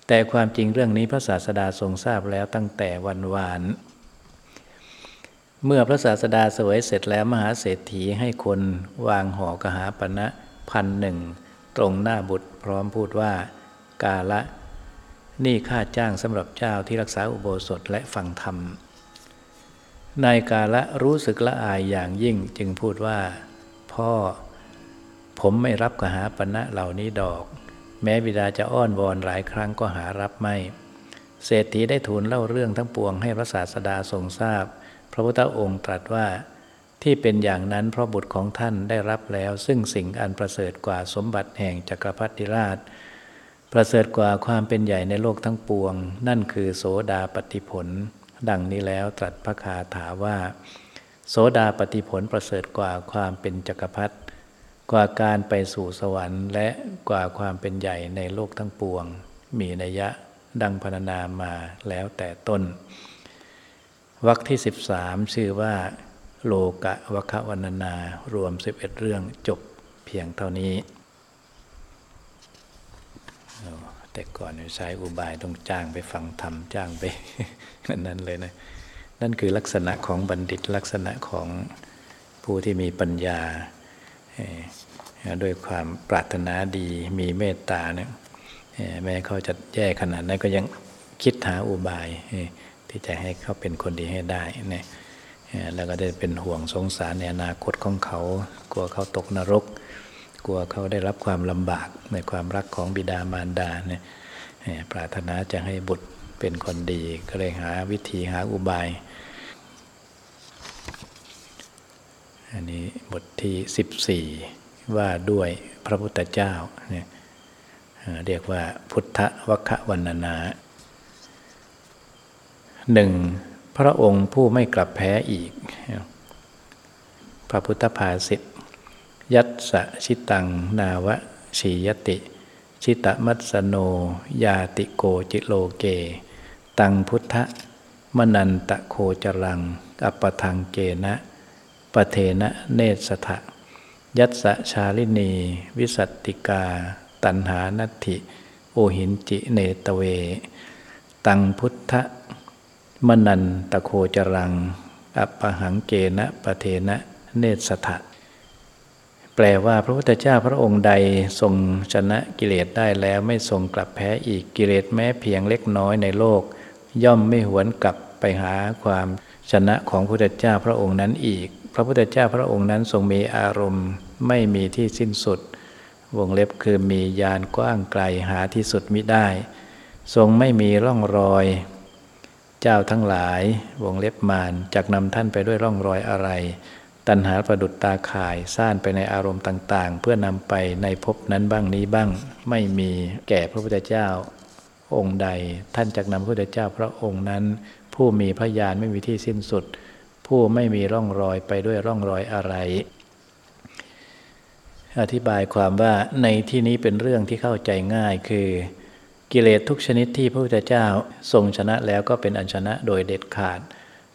Speaker 1: แต่ความจริงเรื่องนี้พระศาสดาทรงทราบแล้วตั้งแต่วันวาน เมื่อพระศาสดาสวยเสร็จแล้วมหาเศรษฐีให้คนวางห่อกหาปณะพันหนึ่ง ตรงหน้าบุตรพร้อมพูดว่า กาละ นี่ค่าจ้างสำหรับเจ้าที่รักษาอุโบสถและฟังธรรมนายกาละรู้สึกละอายอย่างยิ่งจึงพูดว่า พ่อ ผมไม่รับกหาปณะเหล่านี้ดอก แม้บิดาจะอ้อนวอนหลายครั้งก็หารับไม่ เศรษฐีได้ทูลเล่าเรื่องทั้งปวงให้พระศาสดาทรงทราบ ระพุทธองค์ตรัสว่าที่เป็นอย่างนั้นเพราะบุตรของท่านได้รับแล้ว ซึ่งสิ่งอันประเสริฐกว่าสมบัติแห่งจักรพรรดิราช ประเสริฐกว่าความเป็นใหญ่ในโลกทั้งปวง นั่นคือโสดาปฏิผล ดังนี้แล้วตรัสพระคาถาว่า โสดาปฏิผลประเสริฐกว่าความเป็นจักรพรรดิกว่าการไปสู่สวรรค์ และกว่าความเป็นใหญ่ในโลกทั้งปวง มีนัยยะดังพรรณนามาแล้วแต่ต้น วรรคที่ 13 ชื่อว่า โลกะวควันนารวม 11 เรื่องจบเพียงเท่านี้ แต่ก่อนใช้อุบายต้องจ้างไปฟังธรรมจ้างไปนั่นเลยนะ นั่นคือลักษณะของบัณฑิตลักษณะของผู้ที่มีปัญญาด้วยความปรารถนาดีมีเมตตาเนี่ยแม้เขาจะแย่ขนาดนั้นก็ยังคิดหาอุบาย ที่จะให้เขาเป็นคนดีให้ได้เนี่ยแล้วก็ได้เป็นห่วงสงสารในอนาคตของเขา กลัวเขาตกนรก กลัวเขาได้รับความลำบากในความรักของบิดามารดาเนี่ยปรารถนาจะให้บุตรเป็นคนดี ก็เลยหาวิธีหาอุบาย อันนี้บทที่ 14 ว่าด้วยพระพุทธเจ้าเนี่ยเรียกว่าพุทธวัควันนานา หนึ่งพระองค์ผู้ไม่กลับแพ้อีก พระพุทธภาษิตยัตสะชิตัง นาวะชียติ ชิตมัสโน ยาติโกจิโลเก ตังพุทธมนันตะโคจรัง อัปทังเกนะปเทนะเนสถะยัตสะชาลินี วิสัตติกา ตันหานัตถิ โอหินจิเนตเว ตังพุทธ มนันตะโคจรัง อัปหังเกนะปเทนะเนสถะแปลว่าพระพุทธเจ้าพระองค์ใดทรงชนะกิเลสได้แล้วไม่ทรงกลับแพ้อีกกิเลสแม้เพียงเล็กน้อยในโลก ย่อมไม่หวนกลับไปหาความชนะของพระพุทธเจ้าพระองค์นั้นอีก พระพุทธเจ้าพระองค์นั้นทรงมีอารมณ์ ไม่มีที่สิ้นสุด วงเล็บคือมียานกว้างไกลหาที่สุดมิได้ ทรงไม่มีร่องรอย เจ้าทั้งหลายวงเล็บมานจักนำท่านไปด้วยร่องรอยอะไร ตัณหาประดุดตาข่ายซ่านไปในอารมณ์ต่าง ๆ เพื่อนำไปในภพนั้นบ้างนี้บ้าง ไม่มีแก่พระพุทธเจ้า องค์ใด ท่านจักนำพระพุทธเจ้าพระองค์นั้น ผู้มีพยานไม่มีที่สิ้นสุด ผู้ไม่มีร่องรอยไปด้วยร่องรอยอะไรอธิบายความว่าในที่นี้เป็นเรื่องที่เข้าใจง่ายคือ กิเลสทุกชนิดที่พระพุทธเจ้าทรงชนะแล้วก็เป็นอันชนะโดยเด็ดขาด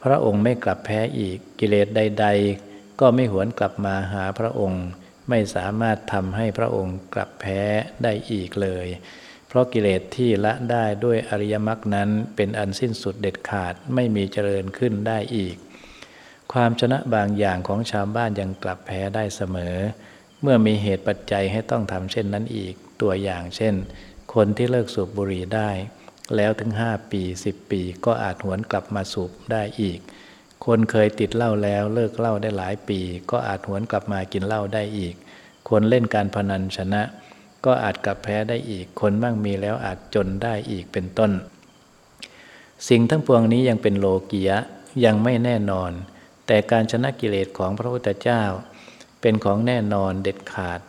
Speaker 1: พระองค์ไม่กลับแพ้อีก กิเลสใด ๆ ก็ไม่หวนกลับมาหาพระองค์ ไม่สามารถทำให้พระองค์กลับแพ้ได้อีกเลย เพราะกิเลสที่ละได้ด้วยอริยมรรคนั้นเป็นอันสิ้นสุดเด็ดขาดไม่มีเจริญขึ้นได้อีก ความชนะบางอย่างของชาวบ้านยังกลับแพ้ได้เสมอ เมื่อมีเหตุปัจจัยให้ต้องทำเช่นนั้นอีกตัวอย่างเช่น คนที่เลิกสูบบุหรี่ได้ แล้วถึงห้าปีสิบปี ก็อาจหวนกลับมาสูบได้อีก คนเคยติดเหล้าแล้วเลิกเหล้าได้หลายปี ก็อาจหวนกลับมากินเหล้าได้อีก คนเล่นการพนันชนะ ก็อาจกลับแพ้ได้อีก คนมั่งมีแล้วอาจจนได้อีกเป็นต้น สิ่งทั้งปวงนี้ยังเป็นโลกียะยังไม่แน่นอน แต่การชนะกิเลสของพระพุทธเจ้า เป็นของแน่นอนเด็ดขาด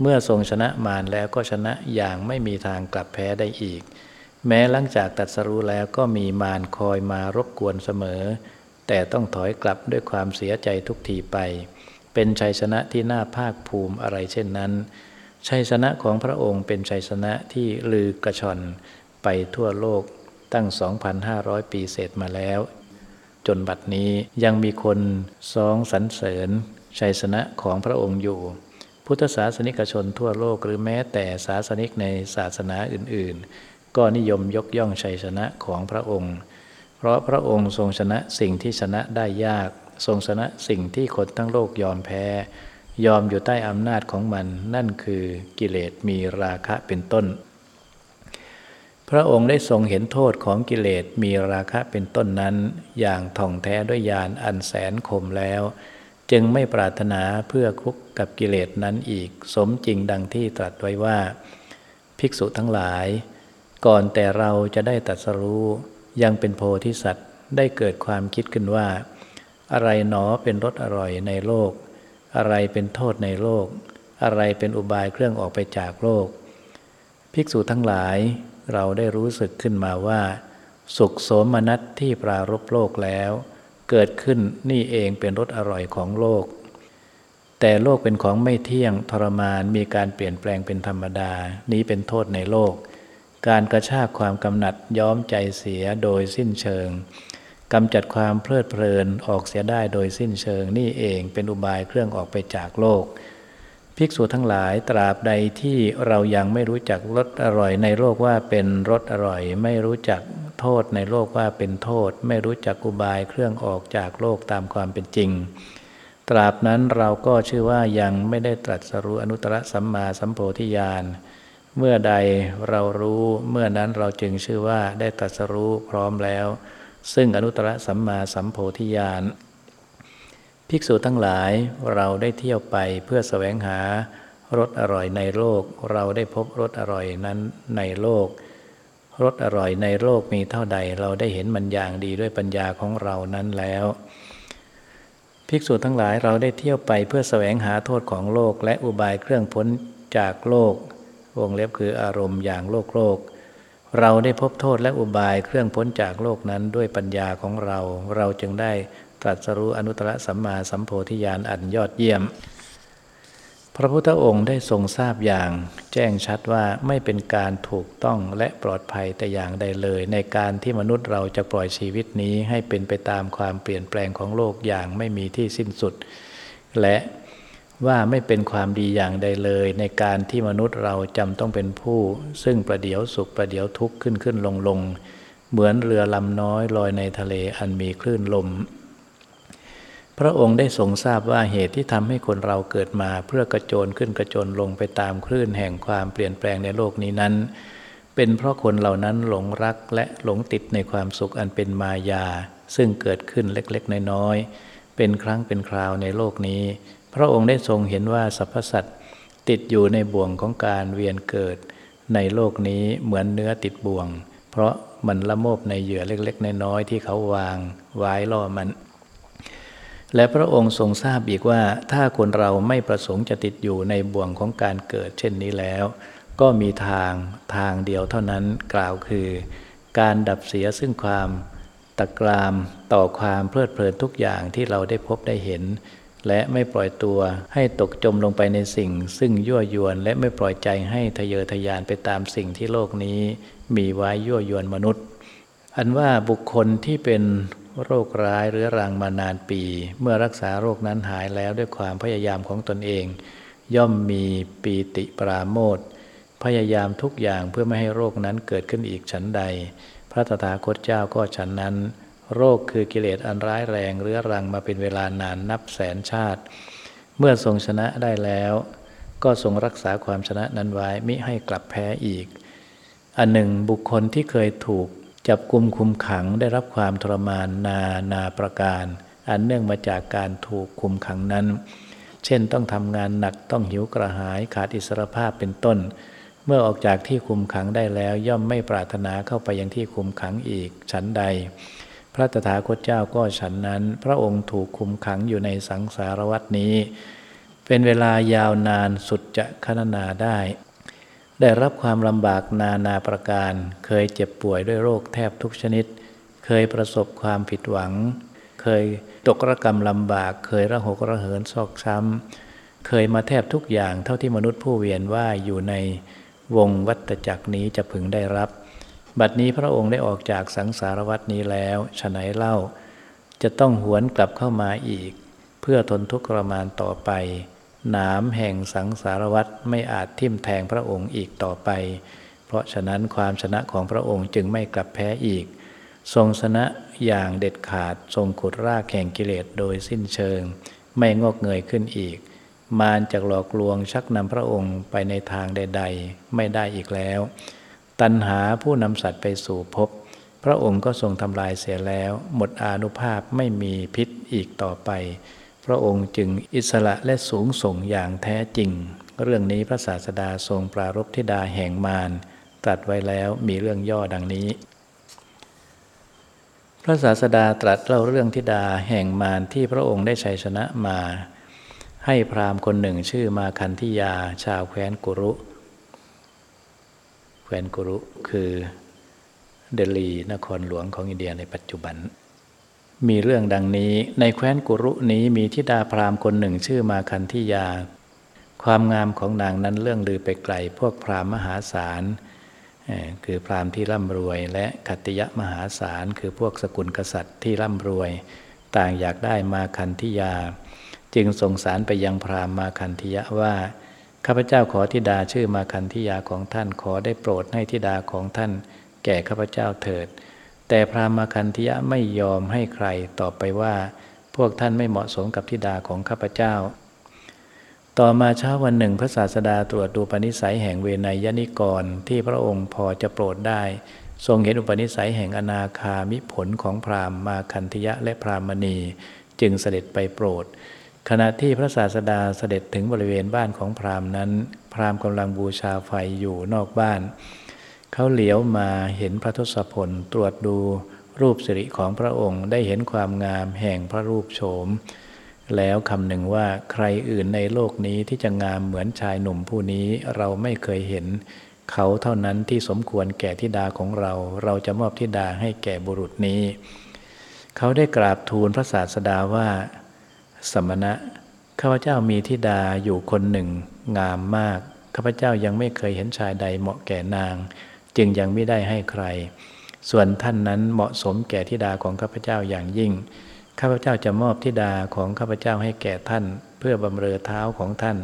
Speaker 1: เมื่อทรงชนะมารแล้วก็ชนะอย่างไม่มีทางกลับแพ้ได้อีก แม้หลังจากตัดสรู้แล้วก็มีมารคอยมารบกวนเสมอ แต่ต้องถอยกลับด้วยความเสียใจทุกทีไป เป็นชัยชนะที่น่าภาคภูมิอะไรเช่นนั้น ชัยชนะของพระองค์เป็นชัยชนะที่ลือกระชอนไปทั่วโลกตั้ง 2,500 ปีเศษมาแล้ว จนบัดนี้ยังมีคนสองสรรเสริญชัยชนะของพระองค์อยู่ พุทธศาสนิกชนทั่วโลกหรือแม้แต่ศาสนิกในศาสนาอื่น ๆ ก็นิยมยกย่องชัยชนะของพระองค์ เพราะพระองค์ทรงชนะสิ่งที่ชนะได้ยาก ทรงชนะสิ่งที่คนทั้งโลกยอมแพ้ ยอมอยู่ใต้อำนาจของมัน นั่นคือกิเลสมีราคะเป็นต้น พระองค์ได้ทรงเห็นโทษของกิเลสมีราคะเป็นต้นนั้น อย่างท่องแท้ด้วยญาณอันแสนคมแล้ว จึงไม่ปรารถนาเพื่อคุกกับกิเลสนั้นอีก สมจริงดังที่ตรัสไว้ว่า ภิกษุทั้งหลาย ก่อนแต่เราจะได้ตัดสรู้ยังเป็นโพธิสัตว์ได้เกิดความคิดขึ้นว่า อะไรหนอเป็นรสอร่อยในโลก อะไรเป็นโทษในโลก อะไรเป็นอุบายเครื่องออกไปจากโลก ภิกษุทั้งหลายเราได้รู้สึกขึ้นมาว่า สุขโสมนัสที่ปรารบโลกแล้ว เกิดขึ้นนี่เองเป็นรสอร่อยของโลก แต่โลกเป็นของไม่เที่ยงทรมานมีการเปลี่ยนแปลงเป็นธรรมดา นี้เป็นโทษในโลก การกระชากความกำหนัดย้อมใจเสียโดยสิ้นเชิงกำจัดความเพลิดเพลินออกเสียได้โดยสิ้นเชิงนี่เองเป็นอุบายเครื่องออกไปจากโลก ภิกษุทั้งหลายตราบใดที่เรายังไม่รู้จักรสอร่อยในโลกว่าเป็นรสอร่อย ไม่รู้จักโทษในโลกว่าเป็นโทษ ไม่รู้จักอุบายเครื่องออกจากโลกตามความเป็นจริง ตราบนั้นเราก็ชื่อว่ายังไม่ได้ตรัสรู้อนุตตรสัมมาสัมโพธิญาณเมื่อใดเรารู้เมื่อนั้นเราจึงชื่อว่าได้ตรัสรู้พร้อมแล้ว ซึ่งอนุตตรสัมมาสัมโพธิญาณ ภิกษุทั้งหลายเราได้เที่ยวไปเพื่อแสวงหารสอร่อยในโลก เราได้พบรสอร่อยนั้นในโลกรสอร่อยในโลกมีเท่าใด เราได้เห็นมันอย่างดีด้วยปัญญาของเรานั้นแล้ว ภิกษุทั้งหลายเราได้เที่ยวไปเพื่อแสวงหาโทษของโลก และอุบายเครื่องพ้นจากโลกววงเล็บคืออารมณ์อย่างโลกโลก เราได้พบโทษและอุบายเครื่องพ้นจากโลกนั้นด้วยปัญญาของเรา เราจึงได้ ตรัสรู้อนุตตรสัมมาสัมโพธิญาณอันยอดเยี่ยม พระพุทธองค์ได้ทรงทราบอย่าง แจ้งชัดว่าไม่เป็นการถูกต้องและปลอดภัยแต่อย่างใดเลย ในการที่มนุษย์เราจะปล่อยชีวิตนี้ให้เป็นไปตามความเปลี่ยนแปลงของโลกอย่างไม่มีที่สิ้นสุด และว่าไม่เป็นความดีอย่างใดเลย ในการที่มนุษย์เราจำต้องเป็นผู้ ซึ่งประเดี๋ยวสุขประเดี๋ยวทุกข์ขึ้นขึ้นลงลงเหมือนเรือลำน้อยลอยในทะเลอันมีคลื่นลม พระองค์ได้ทรงทราบว่าเหตุที่ทำให้คนเราเกิดมาเพื่อกระโจนขึ้นกระโจนลงไปตามคลื่นแห่งความเปลี่ยนแปลงในโลกนี้นั้น เป็นเพราะคนเหล่านั้นหลงรักและหลงติดในความสุขอันเป็นมายา ซึ่งเกิดขึ้นเล็กๆ น้อยๆเป็นครั้งเป็นคราวในโลกนี้ พระองค์ได้ทรงเห็นว่าสรรพสัตว์ติดอยู่ในบ่วงของการเวียนเกิด ในโลกนี้เหมือนเนื้อติดบ่วง เพราะมันละโมบในเหยื่อเล็กๆ น้อยๆที่เขาวางไว้ล่อมัน และพระองค์ทรงทราบอีกว่า ถ้าคนเราไม่ประสงค์จะติดอยู่ในบ่วงของการเกิดเช่นนี้แล้ว ก็มีทางทางเดียวเท่านั้นกล่าวคือ การดับเสียซึ่งความตะกรามต่อความเพลิดเพลินทุกอย่างที่เราได้พบได้เห็น และไม่ปล่อยตัวให้ตกจมลงไปในสิ่ง ซึ่งยั่วยวนและไม่ปล่อยใจให้ทะเยอทะยานไปตามสิ่งที่โลกนี้ มีไว้ยั่วยวนมนุษย์ อันว่าบุคคลที่เป็น โรคร้ายเรื้อรังมานานปี เมื่อรักษาโรคนั้นหายแล้วด้วยความพยายามของตนเอง ย่อมมีปีติปราโมทพยายามทุกอย่างเพื่อไม่ให้โรคนั้นเกิดขึ้นอีกฉันใด พระตถาคตเจ้าก็ฉันนั้น โรคคือกิเลสอันร้ายแรงเรื้อรังมาเป็นเวลานานนับแสนชาติ เมื่อทรงชนะได้แล้ว ก็ทรงรักษาความชนะนั้นไว้มิให้กลับแพ้อีก อันหนึ่งบุคคลที่เคยถูก จับกุมคุมขังได้รับความทรมานนานาประการ อันเนื่องมาจากการถูกคุมขังนั้น เช่นต้องทำงานหนักต้องหิวกระหายขาดอิสรภาพเป็นต้น เมื่อออกจากที่คุมขังได้แล้วย่อมไม่ปรารถนาเข้าไปยังที่คุมขังอีกฉันใด พระตถาคตเจ้าก็ฉันนั้น พระองค์ถูกคุมขังอยู่ในสังสารวัตนี้ เป็นเวลายาวนานสุดจะคณนาได้ ได้รับความลำบากนานาประการ เคยเจ็บป่วยด้วยโรคแทบทุกชนิด เคยประสบความผิดหวัง เคยตกระกรรมลำบาก เคยระหกระเหินซอกช้ำ เคยมาแทบทุกอย่างเท่าที่มนุษย์ผู้เวียนว่าอยู่ในวงวัฏจักรนี้จะพึงได้รับ บัดนี้พระองค์ได้ออกจากสังสารวัตนี้แล้วฉไหนเล่า จะต้องหวนกลับเข้ามาอีก เพื่อทนทุกข์ทรมานต่อไป หน้ำแห่งสังสารวัตรไม่อาจทิ่มแทงพระองค์อีกต่อไป เพราะฉะนั้นความชนะของพระองค์จึงไม่กลับแพ้อีก ทรงชนะอย่างเด็ดขาดทรงขุดรากแห่งกิเลสโดยสิ้นเชิง ไม่งอกเงยขึ้นอีก มารจากหลอกลวงชักนำพระองค์ไปในทางใด ๆ ไม่ได้อีกแล้ว ตัณหาผู้นำสัตว์ไปสู่ภพพระองค์ก็ทรงทำลายเสียแล้ว หมดอานุภาพไม่มีพิษอีกต่อไป พระองค์จึงอิสระและสูงส่งอย่างแท้จริง เรื่องนี้พระศาสดาทรงปรารบธิดาแห่งมารตรัสไว้แล้วมีเรื่องย่อดังนี้ พระศาสดาตรัสเล่าเรื่องธิดาแห่งมารที่พระองค์ได้ชัยชนะมา ให้พราหมณ์คนหนึ่งชื่อมาคันธิยาชาวแคว้นกุรุ แคว้นกุรุคือเดลีนครหลวงของอินเดียในปัจจุบัน มีเรื่องดังนี้ในแคว้นกุรุนี้มีทิดาพราหมณ์คนหนึ่งชื่อมาคันธิยา ความงามของนางนั้นเรื่องลือไปไกล พวกพราหมณ์มหาศาลคือพราหมณ์ที่ร่ำรวย และขัติยะมหาศาล คือพวกสกุลกษัตริย์ที่ร่ำรวย ต่างอยากได้มาคันธิยา จึงส่งสารไปยังพราหมณ์มาคันธิยะว่าข้าพเจ้าขอธิดาชื่อมาคันธิยาของท่านขอได้โปรดให้ธิดาของท่าน แก่ข้าพเจ้าเถิด แต่พราหมคันธิยะไม่ยอมให้ใครตอบไปว่า พวกท่านไม่เหมาะสมกับธิดาของข้าพเจ้า ต่อมาเช้าวันหนึ่งพระศาสดาตรวจดูปณิสัยแห่งเวนยนิกร ที่พระองค์พอจะโปรดได้ ทรงเห็นอุปนิสัยแห่งอนาคามิผลของพราหมณ์มาคันธิยะและพราหมณี จึงเสด็จไปโปรด ขณะที่พระศาสดาเสด็จถึงบริเวณบ้านของพราหมณ์นั้น พราหมณ์กำลังบูชาไฟอยู่นอกบ้าน เขาเหลียวมาเห็นพระทศพลตรวจดูรูปสิริของพระองค์ได้เห็นความงามแห่งพระรูปโฉม แล้วคำหนึ่งว่าใครอื่นในโลกนี้ที่จะงามเหมือนชายหนุ่มผู้นี้เราไม่เคยเห็น เขาเท่านั้นที่สมควรแก่ทิดาของเรา เราจะมอบทิดาให้แก่บุรุษนี้ เขาได้กราบทูลพระศาสดาว่า สมณะข้าพเจ้ามีทิดาอยู่คนหนึ่ง งามมากข้าพเจ้ายังไม่เคยเห็นชายใดเหมาะแก่นาง จึงยังไม่ได้ให้ใคร ส่วนท่านนั้นเหมาะสมแก่ทิดาของข้าพเจ้าอย่างยิ่ง ข้าพเจ้าจะมอบทิดาของข้าพเจ้าให้แก่ท่าน เพื่อบำเรอเท้าของท่าน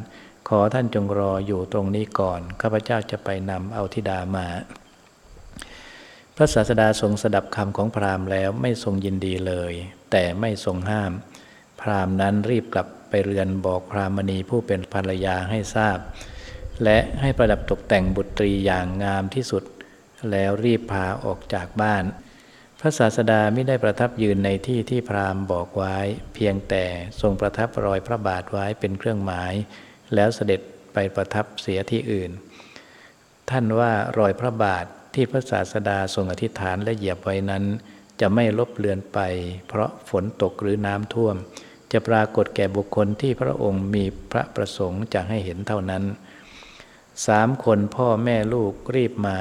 Speaker 1: ขอท่านจงรออยู่ตรงนี้ก่อน ข้าพเจ้าจะไปนำเอาทิดามา พระศาสดาทรงสดับคำของพราหมณ์แล้วไม่ทรงยินดีเลย แต่ไม่ทรงห้าม พราหมณ์นั้นรีบกลับไปเรือนบอกพรามณีผู้เป็นภรรยาให้ทราบและให้ประดับตกแต่งบุตรีอย่างงามที่สุด แล้วรีบพาออกจากบ้าน พระศาสดาไม่ได้ประทับยืนในที่ที่พราหมณ์บอกไว้ เพียงแต่ทรงประทับรอยพระบาทไว้เป็นเครื่องหมาย แล้วเสด็จไปประทับเสียที่อื่น ท่านว่ารอยพระบาทที่พระศาสดาทรงอธิษฐานและเหยียบไว้นั้น จะไม่ลบเลือนไป เพราะฝนตกหรือน้ำท่วม จะปรากฏแก่บุคคลที่พระองค์มีพระประสงค์จะให้เห็นเท่านั้นสามคนพ่อแม่ลูกรีบมา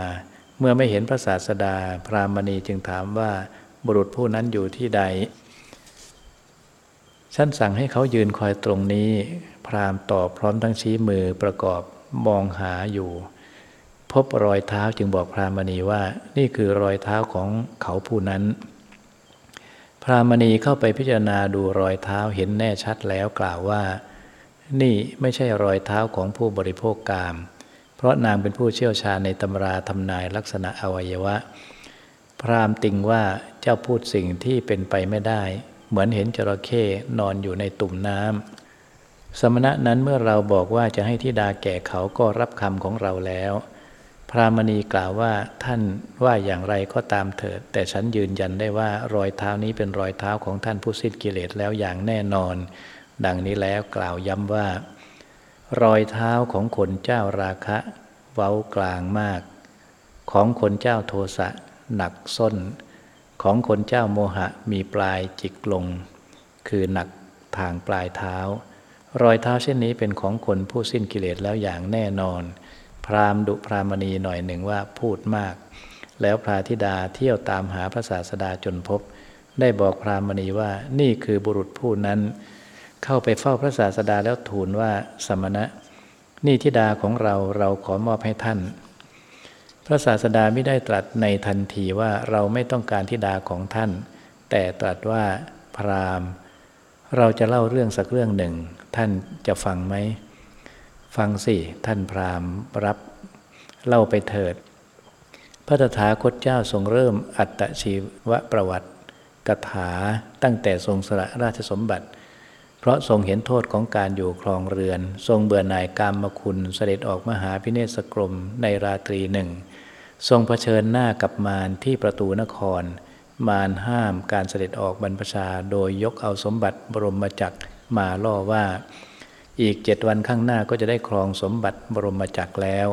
Speaker 1: เมื่อไม่เห็นพระศาสดา พรามณีจึงถามว่าบุรุษผู้นั้นอยู่ที่ใด ฉันสั่งให้เขายืนคอยตรงนี้ พรามตอบพร้อมทั้งชี้มือประกอบมองหาอยู่ พบรอยเท้าจึงบอกพรามณีว่านี่คือรอยเท้าของเขาผู้นั้น พรามณีเข้าไปพิจารณาดูรอยเท้าเห็นแน่ชัดแล้วกล่าวว่า นี่ไม่ใช่รอยเท้าของผู้บริโภคกาม เพราะนางเป็นผู้เชี่ยวชาญในตำราทำนายลักษณะอวัยวะ พรามติงว่าเจ้าพูดสิ่งที่เป็นไปไม่ได้ เหมือนเห็นจระเข้นอนอยู่ในตุ่มน้ำสมณะนั้นเมื่อเราบอกว่าจะให้ทิดาแก่เขาก็รับคำของเราแล้ว พรามณีกล่าวว่าท่านว่าอย่างไรก็ตามเถิด แต่ฉันยืนยันได้ว่ารอยเท้านี้เป็นรอยเท้าของท่านผู้สิ้นกิเลสแล้วอย่างแน่นอน ดังนี้แล้วกล่าวย้ำว่า รอยเท้าของคนเจ้าราคะ เว้ากลางมาก ของคนเจ้าโทสะหนักส้น ของคนเจ้าโมหะมีปลายจิกลง คือหนักทางปลายเท้า รอยเท้าเช่นนี้เป็นของคนผู้สิ้นกิเลสแล้วอย่างแน่นอน พรามดุพรามณีหน่อยหนึ่งว่าพูดมาก แล้วพระธิดาเที่ยวตามหาพระศาสดาจนพบ ได้บอกพรามณีว่านี่คือบุรุษผู้นั้น เข้าไปเฝ้าพระศาสดาแล้วทูลว่าสมณะ นี่ทิดาของเราเราขอมอบให้ท่าน พระศาสดาไม่ได้ตรัสในทันทีว่าเราไม่ต้องการทิดาของท่าน แต่ตรัสว่าพรามเราจะเล่าเรื่องสักเรื่องหนึ่ง ท่านจะฟังไหมฟังสิท่านพรามรับเล่าไปเถิด พระตถาคตเจ้าทรงเริ่มอัตชีวประวัติกถาตั้งแต่ทรงสละราชสมบัติ เพราะทรงเห็นโทษของการอยู่ครองเรือน ทรงเบื่อหน่ายกรรมคุณเสด็จออกมหาพิเนศกรมในราตรีหนึ่ง ทรงเผชิญหน้ากับมารที่ประตูนคร มารห้ามการเสด็จออกบรรพชาโดยยกเอาสมบัติบรมจักรมาล่อว่า อีกเจ็ดวันข้างหน้าก็จะได้ครองสมบัติบรมจักรแล้ว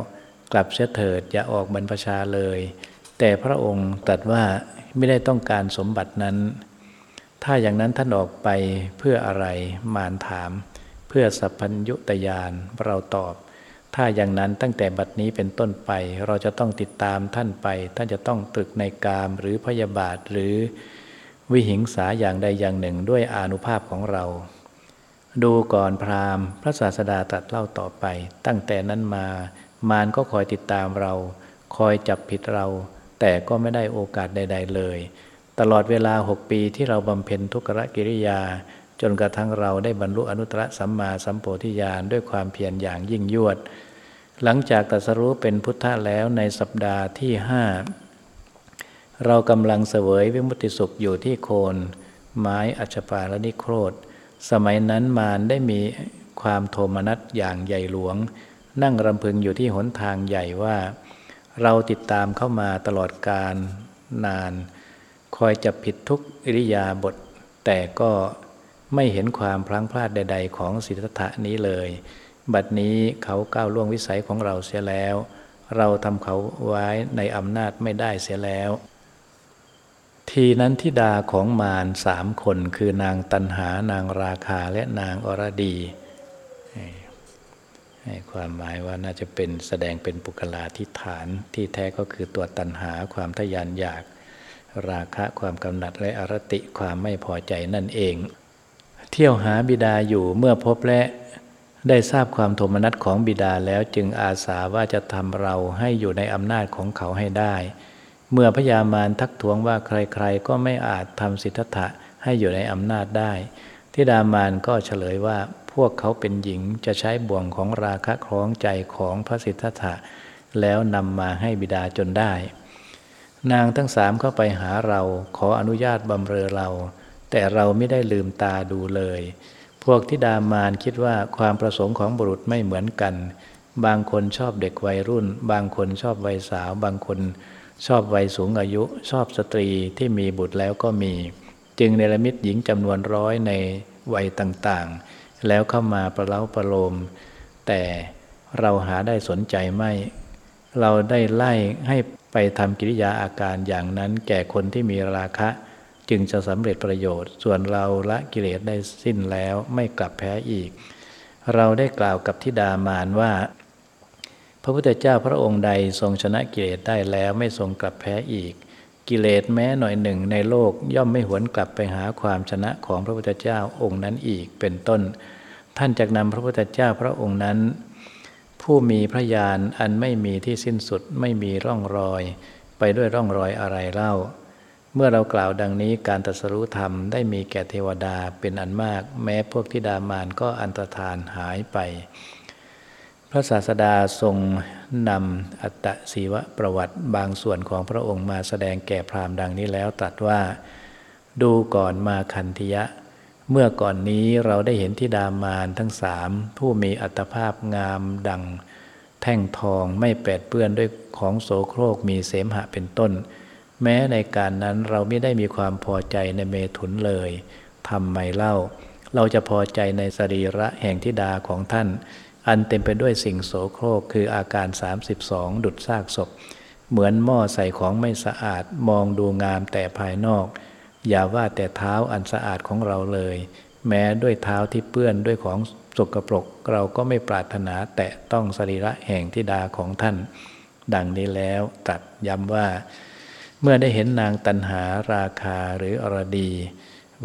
Speaker 1: กลับเสียเถิดอย่าออกบรรพชาเลย แต่พระองค์ตรัสว่าไม่ได้ต้องการสมบัตินั้น ถ้าอย่างนั้นท่านออกไปเพื่ออะไรมารถาม เพื่อสัพพัญยุตยานเราตอบ ถ้าอย่างนั้นตั้งแต่บัดนี้เป็นต้นไป เราจะต้องติดตามท่านไป ท่านจะต้องตรึกในกามหรือพยาบาทหรือวิหิงสาอย่างใดอย่างหนึ่งด้วยอนุภาพของเรา ดูก่อนพราหมณ์ พระศาสดาตรัสเล่าต่อไป ตั้งแต่นั้นมามารก็คอยติดตามเรา คอยจับผิดเรา แต่ก็ไม่ได้โอกาสใด ๆ เลย ตลอดเวลาหกปีที่เราบำเพ็ญทุกขกิริยา จนกระทั่งเราได้บรรลุอนุตตรสัมมาสัมโพธิญาณด้วยความเพียรอย่างยิ่งยวด หลังจากตรัสรู้เป็นพุทธะแล้วในสัปดาห์ที่ห้าเรากำลังเสวยวิมุติสุขอยู่ที่โคน ไม้อัชปาและนิโครธ สมัยนั้นมารได้มีความโทมนัสอย่างใหญ่หลวง นั่งรำพึงอยู่ที่หนทางใหญ่ว่า เราติดตามเข้ามาตลอดการนาน คอยจับผิดทุกอิริยาบถแต่ก็ไม่เห็นความพลั้งพลาดใด ๆ ของสิทธัตถะนี้เลย บัดนี้เขาก้าวล่วงวิสัยของเราเสียแล้ว เราทำเขาไว้ในอำนาจไม่ได้เสียแล้ว ทีนั้นทิดาของมารสามคนคือนางตันหานางราคาและนางอรดีให้ความหมายว่าน่าจะเป็นแสดงเป็นปุกลาธิฐานที่แท้ก็คือตัวตันหาความทยานอยาก ราคะความกำหนัดและอรติความไม่พอใจนั่นเอง เที่ยวหาบิดาอยู่เมื่อพบและได้ทราบความโทมนัสของบิดาแล้วจึงอาสาว่าจะทำเราให้อยู่ในอำนาจของเขาให้ได้ เมื่อพญามารทักท้วงว่าใครๆ ก็ไม่อาจทำสิทธะให้อยู่ในอำนาจได้ทิดามานก็เฉลยว่าพวกเขาเป็นหญิงจะใช้บ่วงของราคะคล้องใจของพระสิทธะแล้วนำมาให้บิดาจนได้ นางทั้งสามเข้าไปหาเราขออนุญาตบำเรอเรา แต่เราไม่ได้ลืมตาดูเลย พวกทิดามานคิดว่าความประสงค์ของบุรุษไม่เหมือนกัน บางคนชอบเด็กวัยรุ่น บางคนชอบวัยสาว บางคนชอบวัยสูงอายุ ชอบสตรีที่มีบุตรแล้วก็มี จึงเนรมิตหญิงจำนวนร้อยในวัยต่างๆ แล้วเข้ามาประเล้าประโลม แต่เราหาได้สนใจไม่ เราได้ไล่ให้ ไปทำกิริยาอาการอย่างนั้นแก่คนที่มีราคะ จึงจะสำเร็จประโยชน์ ส่วนเราละกิเลสได้สิ้นแล้วไม่กลับแพ้อีก เราได้กล่าวกับทิดามานว่า พระพุทธเจ้าพระองค์ใดทรงชนะกิเลสได้แล้วไม่ทรงกลับแพ้อีก กิเลสแม้หน่อยหนึ่งในโลกย่อมไม่หวนกลับไปหาความชนะของพระพุทธเจ้าองค์นั้นอีกเป็นต้น ท่านจะนำพระพุทธเจ้าพระองค์นั้น ผู้มีพระญาณอันไม่มีที่สิ้นสุดไม่มีร่องรอย ไปด้วยร่องรอยอะไรเล่า เมื่อเรากล่าวดังนี้การตรัสรู้ธรรมได้มีแก่เทวดาเป็นอันมาก แม้พวกทิดามานก็อันตรธานหายไป พระศาสดาทรงนำอัตตศีวประวัติบางส่วนของพระองค์มาแสดงแก่พราหมณ์ดังนี้แล้วตรัสว่า ดูก่อนมาคันธยะ เมื่อก่อนนี้เราได้เห็นที่ดามานทั้งสามผู้มีอัตภาพงามดัง แท่งทองไม่แปดเปื้อนด้วยของโสโครกมีเสมหะเป็นต้น แม้ในการนั้นเราไม่ได้มีความพอใจในเมถุนเลยทำไมเล่า เราจะพอใจในสรีระแห่งทิดาของท่าน อันเต็มไปด้วยสิ่งโสโครกคืออาการ 32 ดุดซากศพ เหมือนหม้อใส่ของไม่สะอาดมองดูงามแต่ภายนอก อย่าว่าแต่เท้าอันสะอาดของเราเลย แม้ด้วยเท้าที่เปื้อนด้วยของสกปรกเราก็ไม่ปรารถนาแตะต้องสรีระแห่งทิดาของท่าน ดังนี้แล้วตัดย้ำว่า เมื่อได้เห็นนางตันหาราคาหรืออรดี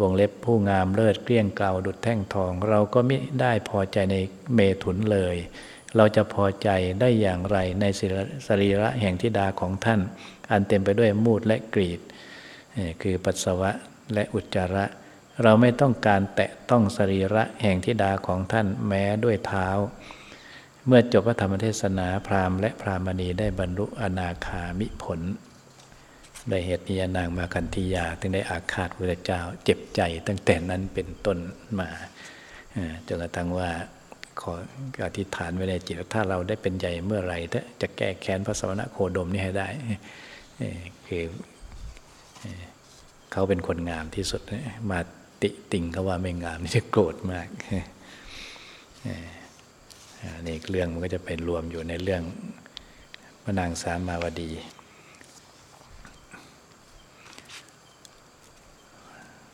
Speaker 1: วงเล็บผู้งามเลิศเกลี้ยงเกลาดุดแท่งทอง เราก็ไม่ได้พอใจในเมถุนเลย เราจะพอใจได้อย่างไรในสรีระแห่งทิดาของท่าน อันเต็มไปด้วยมูดและกรีด คือปัสสาวะและอุจจาระ เราไม่ต้องการแตะต้องสรีระแห่งทิดาของท่านแม้ด้วยเท้า เมื่อจบพระธรรมเทศนาพราหมณ์และพรามณีได้บรรลุอนาคามิผลได้เหตุนี้นางมาคันธียาถึงได้อาฆาตพระเจ้าเจ็บใจตั้งแต่นั้นเป็นต้นมาจนกระทั่งว่าขออธิษฐานไว้ในจิตถ้าเราได้เป็นใหญ่เมื่อไรจะแก้แค้นพระสมณโคดมนี้ให้ได้คือ เขาเป็นคนงามที่สุด มาติติงเขาว่าไม่งามนี่จะโกรธมากนี่เรื่องมันก็จะไปรวมอยู่ในเรื่องพระนางสามาวดี